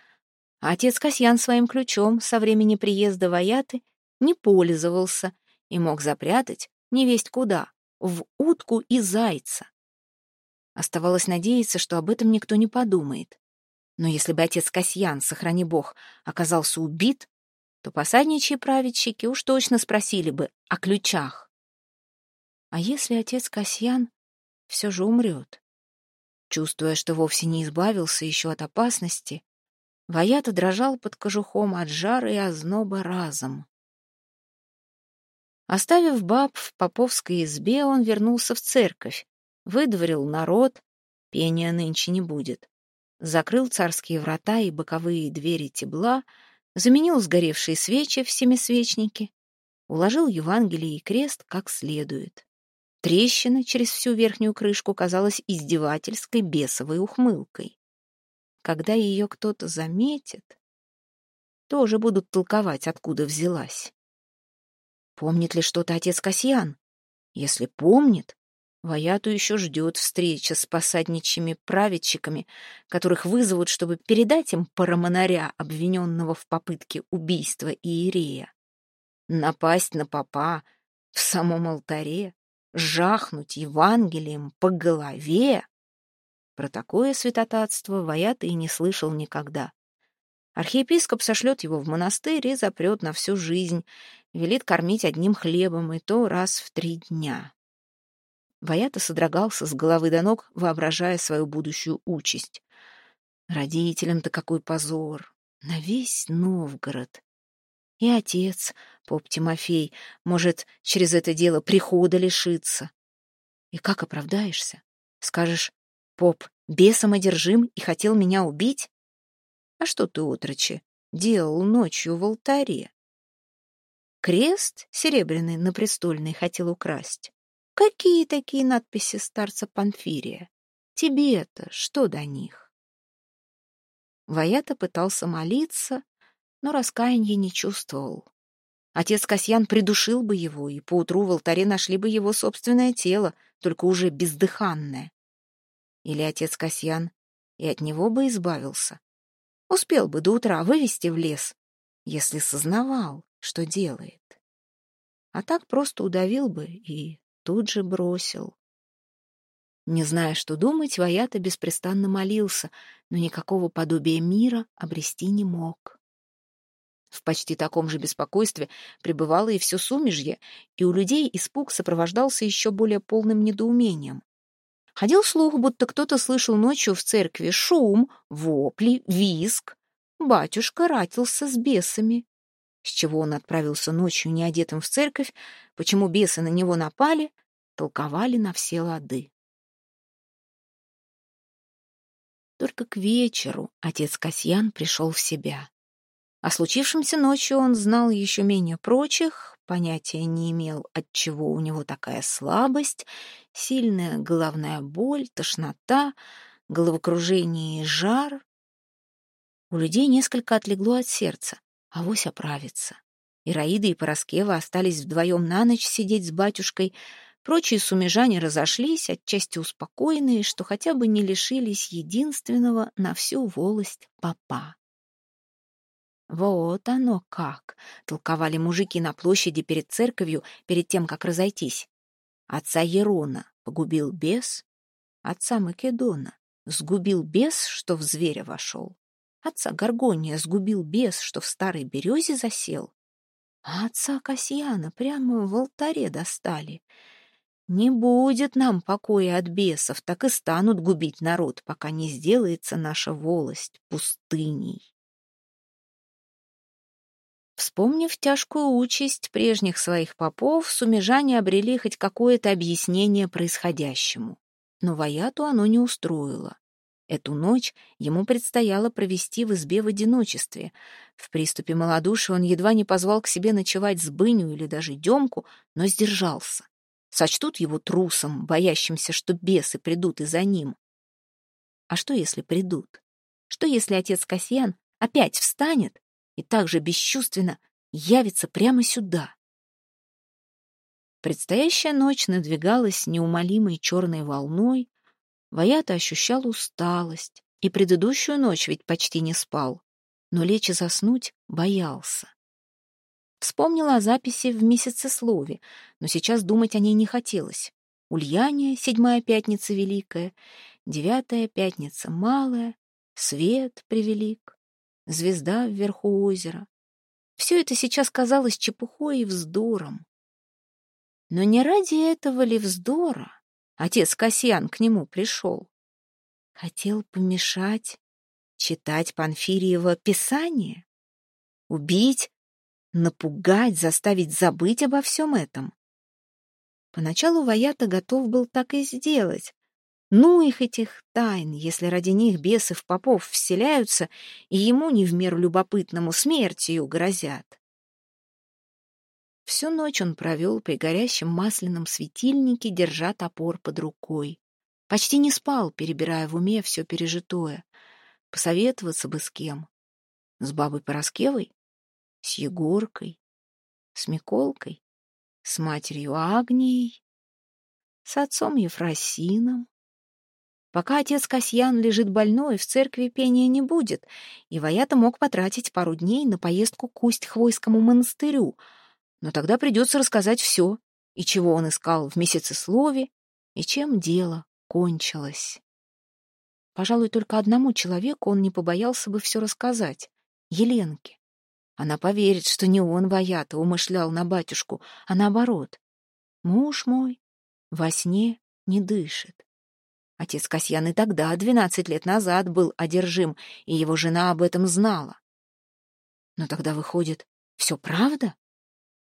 а отец Касьян своим ключом со времени приезда Ваяты не пользовался и мог запрятать невесть куда, в утку и зайца. Оставалось надеяться, что об этом никто не подумает. Но если бы отец Касьян, сохрани бог, оказался убит, то посадничьи праведщики уж точно спросили бы о ключах. А если отец Касьян все же умрет? Чувствуя, что вовсе не избавился еще от опасности, Ваята дрожал под кожухом от жара и озноба разом. Оставив баб в поповской избе, он вернулся в церковь, выдворил народ, пения нынче не будет, закрыл царские врата и боковые двери тебла, заменил сгоревшие свечи в семисвечнике, уложил Евангелие и крест как следует. Трещина через всю верхнюю крышку казалась издевательской бесовой ухмылкой. Когда ее кто-то заметит, тоже будут толковать, откуда взялась. Помнит ли что-то отец Касьян? Если помнит, Ваяту еще ждет встреча с посадничьими праведчиками, которых вызовут, чтобы передать им парамонаря, обвиненного в попытке убийства Иерея. Напасть на попа в самом алтаре, жахнуть Евангелием по голове. Про такое святотатство Ваята и не слышал никогда. Архиепископ сошлет его в монастырь и запрет на всю жизнь, велит кормить одним хлебом, и то раз в три дня. Ваята содрогался с головы до ног, воображая свою будущую участь. Родителям-то какой позор! На весь Новгород! И отец, поп Тимофей, может через это дело прихода лишиться. И как оправдаешься? Скажешь, Поп бесом одержим и хотел меня убить? А что ты, отрочи, делал ночью в алтаре? Крест серебряный на престольный хотел украсть. Какие такие надписи старца Панфирия? Тебе-то что до них? Ваята пытался молиться, но раскаяния не чувствовал. Отец Касьян придушил бы его, и поутру в алтаре нашли бы его собственное тело, только уже бездыханное. Или отец Касьян и от него бы избавился. Успел бы до утра вывести в лес, если сознавал, что делает. А так просто удавил бы и тут же бросил. Не зная, что думать, Ваята беспрестанно молился, но никакого подобия мира обрести не мог. В почти таком же беспокойстве пребывало и все сумежье, и у людей испуг сопровождался еще более полным недоумением. Ходил слух, будто кто-то слышал ночью в церкви шум, вопли, визг. Батюшка ратился с бесами. С чего он отправился ночью неодетым в церковь, почему бесы на него напали, толковали на все лады. Только к вечеру отец Касьян пришел в себя. О случившемся ночью он знал еще менее прочих, понятия не имел, от чего у него такая слабость, сильная головная боль, тошнота, головокружение и жар. У людей несколько отлегло от сердца, а вось оправится. Ираида и Пороскева остались вдвоем на ночь сидеть с батюшкой, прочие сумежане разошлись, отчасти успокоенные, что хотя бы не лишились единственного на всю волость папа. «Вот оно как!» — толковали мужики на площади перед церковью перед тем, как разойтись. Отца Ерона погубил бес, отца Македона сгубил бес, что в зверя вошел, отца Гаргония сгубил бес, что в старой березе засел, а отца Касьяна прямо в алтаре достали. Не будет нам покоя от бесов, так и станут губить народ, пока не сделается наша волость пустыней. Вспомнив тяжкую участь прежних своих попов, сумежане обрели хоть какое-то объяснение происходящему. Но Ваяту оно не устроило. Эту ночь ему предстояло провести в избе в одиночестве. В приступе малодушия он едва не позвал к себе ночевать с Быню или даже Демку, но сдержался. Сочтут его трусом, боящимся, что бесы придут и за ним. А что, если придут? Что, если отец Касьян опять встанет и также бесчувственно явится прямо сюда. Предстоящая ночь надвигалась неумолимой черной волной. Ваята ощущал усталость, и предыдущую ночь ведь почти не спал, но лечь и заснуть боялся. Вспомнила о записи в месяцеслове, но сейчас думать о ней не хотелось. Ульяния, седьмая пятница великая, девятая пятница малая, свет превелик звезда вверху озера. Все это сейчас казалось чепухой и вздором. Но не ради этого ли вздора отец Касьян к нему пришел? Хотел помешать читать Панфириева писание? Убить, напугать, заставить забыть обо всем этом? Поначалу Ваята готов был так и сделать, ну их этих тайн, если ради них бесы в попов вселяются, и ему не в меру любопытному смертью грозят. Всю ночь он провел при горящем масляном светильнике, держа топор под рукой. Почти не спал, перебирая в уме все пережитое. Посоветоваться бы с кем. С бабой Пороскевой? С Егоркой? С Миколкой? С матерью Агнией? С отцом Ефросином? Пока отец Касьян лежит больной, в церкви пения не будет, и Ваята мог потратить пару дней на поездку к Усть-Хвойскому монастырю. Но тогда придется рассказать все, и чего он искал в месяцеслове, и чем дело кончилось. Пожалуй, только одному человеку он не побоялся бы все рассказать — Еленке. Она поверит, что не он, Ваята, умышлял на батюшку, а наоборот. Муж мой во сне не дышит. Отец Касьян и тогда, двенадцать лет назад, был одержим, и его жена об этом знала. Но тогда выходит, все правда?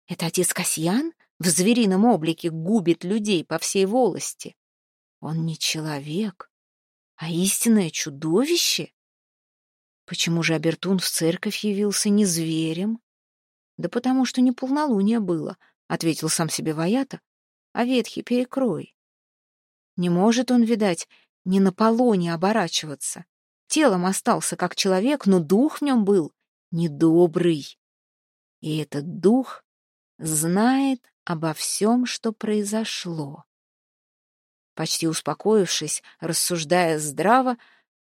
Это отец Касьян в зверином облике губит людей по всей волости? Он не человек, а истинное чудовище? Почему же Абертун в церковь явился не зверем? Да потому что не полнолуние было, — ответил сам себе Ваята, — а ветхий перекрой. Не может он, видать, не на полоне оборачиваться. Телом остался как человек, но дух в нем был недобрый. И этот дух знает обо всем, что произошло. Почти успокоившись, рассуждая здраво,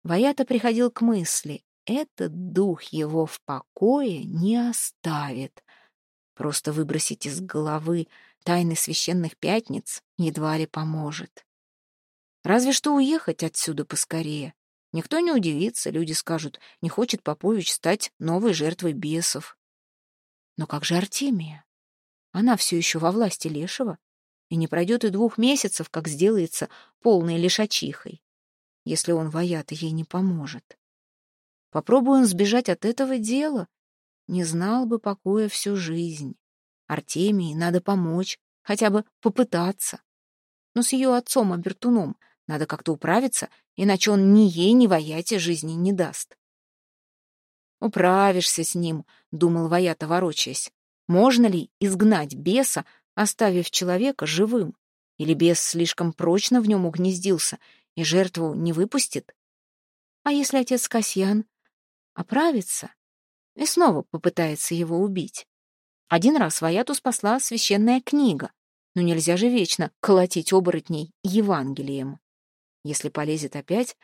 Ваята приходил к мысли, этот дух его в покое не оставит. Просто выбросить из головы тайны священных пятниц едва ли поможет. Разве что уехать отсюда поскорее. Никто не удивится, люди скажут, не хочет Попович стать новой жертвой бесов. Но как же Артемия? Она все еще во власти Лешего, и не пройдет и двух месяцев, как сделается полной лишачихой, если он воят ей не поможет. Попробуй он сбежать от этого дела, не знал бы покоя всю жизнь. Артемии надо помочь, хотя бы попытаться. но с ее отцом-обертуном надо как-то управиться, иначе он ни ей, ни Ваяте жизни не даст. «Управишься с ним», — думал Ваята, ворочаясь. «Можно ли изгнать беса, оставив человека живым? Или бес слишком прочно в нем угнездился и жертву не выпустит? А если отец Касьян оправится и снова попытается его убить? Один раз Ваяту спасла священная книга, но нельзя же вечно колотить оборотней Евангелием. Если полезет опять,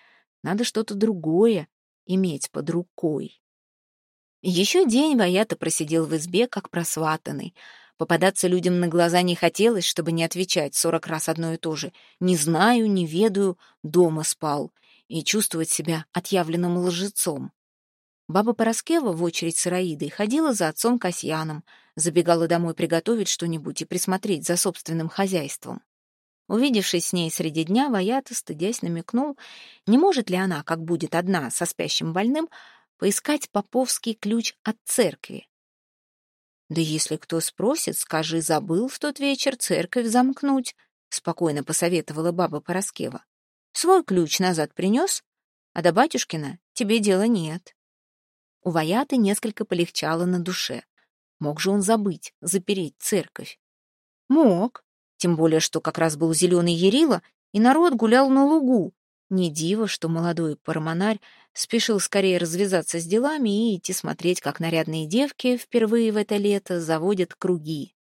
надо что-то другое иметь под рукой. Еще день Ваята просидел в избе, как просватанный — Попадаться людям на глаза не хотелось, чтобы не отвечать сорок раз одно и то же. «Не знаю, не ведаю, дома спал» и чувствовать себя отъявленным лжецом. Баба Пороскева в очередь с Раидой ходила за отцом Касьяном, забегала домой приготовить что-нибудь и присмотреть за собственным хозяйством. Увидевшись с ней среди дня, Ваята, стыдясь, намекнул, не может ли она, как будет одна со спящим больным, поискать поповский ключ от церкви. «Да если кто спросит, скажи, забыл в тот вечер церковь замкнуть», — спокойно посоветовала баба Пороскева. «Свой ключ назад принес, а до батюшкина тебе дела нет». У Ваяты несколько полегчало на душе. Мог же он забыть, запереть церковь? Мог, тем более, что как раз был зеленый Ярила, и народ гулял на лугу, не диво, что молодой парамонарь спешил скорее развязаться с делами и идти смотреть, как нарядные девки впервые в это лето заводят круги.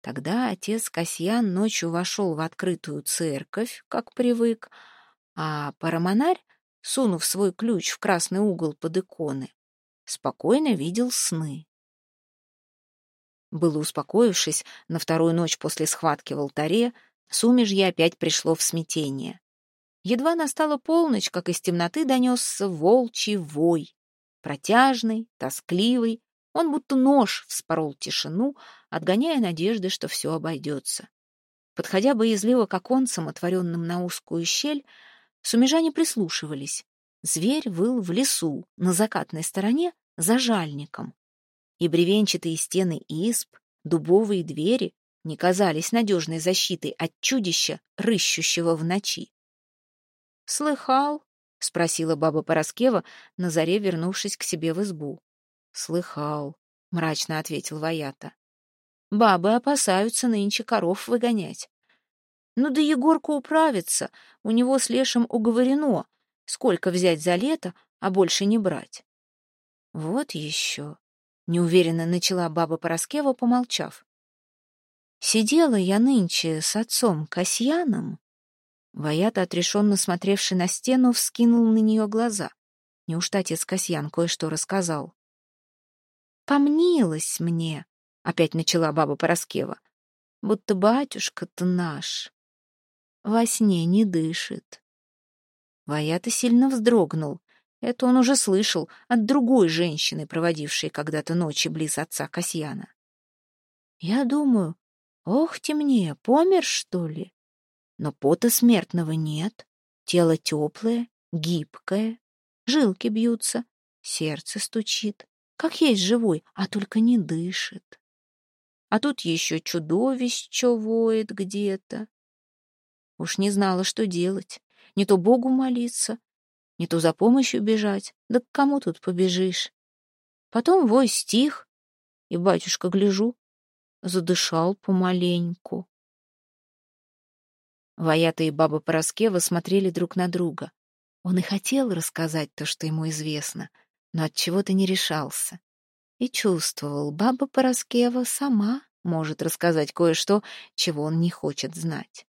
Тогда отец Касьян ночью вошел в открытую церковь, как привык, а парамонарь, сунув свой ключ в красный угол под иконы, спокойно видел сны. Было успокоившись, на вторую ночь после схватки в алтаре, сумежье опять пришло в смятение. Едва настала полночь, как из темноты донесся волчий вой. Протяжный, тоскливый, он будто нож вспорол тишину, отгоняя надежды, что все обойдется. Подходя боязливо к оконцам, отворенным на узкую щель, сумежане прислушивались. Зверь выл в лесу, на закатной стороне, за жальником. И бревенчатые стены исп, дубовые двери не казались надежной защитой от чудища, рыщущего в ночи. «Слыхал?» — спросила баба Пороскева, на заре вернувшись к себе в избу. «Слыхал», — мрачно ответил Ваята. «Бабы опасаются нынче коров выгонять. Ну да Егорка управится, у него с Лешем уговорено, сколько взять за лето, а больше не брать». «Вот еще», — неуверенно начала баба Пороскева, помолчав. «Сидела я нынче с отцом Касьяном Ваята, отрешенно смотревший на стену, вскинул на нее глаза. Неужто отец Касьян кое-что рассказал? «Помнилось мне», — опять начала баба Пороскева, «будто батюшка-то наш во сне не дышит». Ваята сильно вздрогнул. Это он уже слышал от другой женщины, проводившей когда-то ночи близ отца Касьяна. «Я думаю, ох ты мне, помер, что ли?» Но пота смертного нет, тело теплое, гибкое, жилки бьются, сердце стучит, как есть живой, а только не дышит. А тут еще чудовище воет где-то. Уж не знала, что делать. Не то Богу молиться, не то за помощью бежать. Да к кому тут побежишь? Потом вой стих, и батюшка, гляжу, задышал помаленьку. Ваята и баба Пороскева смотрели друг на друга. Он и хотел рассказать то, что ему известно, но от чего то не решался. И чувствовал, баба Пороскева сама может рассказать кое-что, чего он не хочет знать.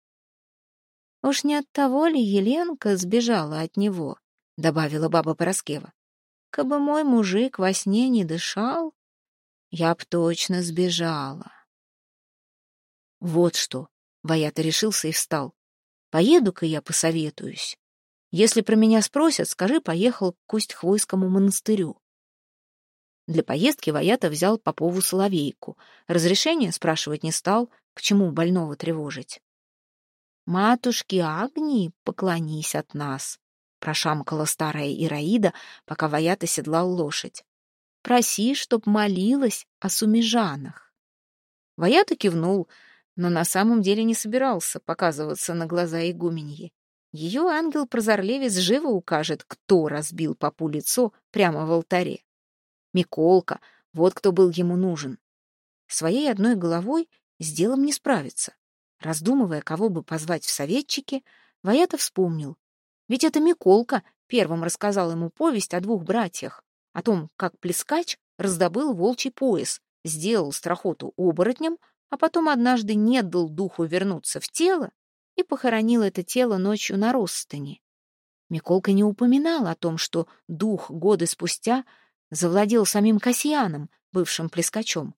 «Уж не от того ли Еленка сбежала от него?» — добавила баба Пороскева. «Кабы мой мужик во сне не дышал, я б точно сбежала». «Вот что!» — Ваята решился и встал. Поеду-ка я посоветуюсь. Если про меня спросят, скажи, поехал к Кусть-Хвойскому монастырю. Для поездки Ваята взял Попову Соловейку. Разрешение спрашивать не стал, к чему больного тревожить. «Матушки Агнии, поклонись от нас», — прошамкала старая Ираида, пока Ваята седлал лошадь. «Проси, чтоб молилась о сумежанах». Ваята кивнул, но на самом деле не собирался показываться на глаза игуменьи. Ее ангел-прозорливец живо укажет, кто разбил попу лицо прямо в алтаре. Миколка, вот кто был ему нужен. Своей одной головой с делом не справится. Раздумывая, кого бы позвать в советчики, Ваята вспомнил. Ведь это Миколка первым рассказал ему повесть о двух братьях, о том, как плескач раздобыл волчий пояс, сделал страхоту оборотнем, а потом однажды не дал духу вернуться в тело и похоронил это тело ночью на Ростыне. Миколка не упоминал о том, что дух годы спустя завладел самим Касьяном, бывшим плескачом.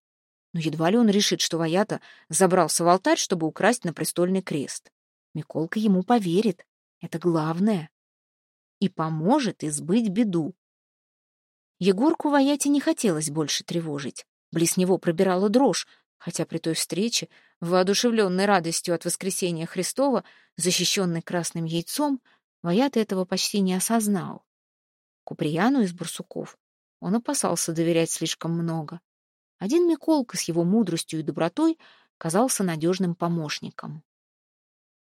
Но едва ли он решит, что Ваята забрался в алтарь, чтобы украсть на престольный крест. Миколка ему поверит. Это главное. И поможет избыть беду. Егорку Ваяте не хотелось больше тревожить. Близ него пробирала дрожь, хотя при той встрече, воодушевленной радостью от воскресения Христова, защищенный красным яйцом, Ваята этого почти не осознал. Куприяну из Барсуков он опасался доверять слишком много. Один Миколка с его мудростью и добротой казался надежным помощником.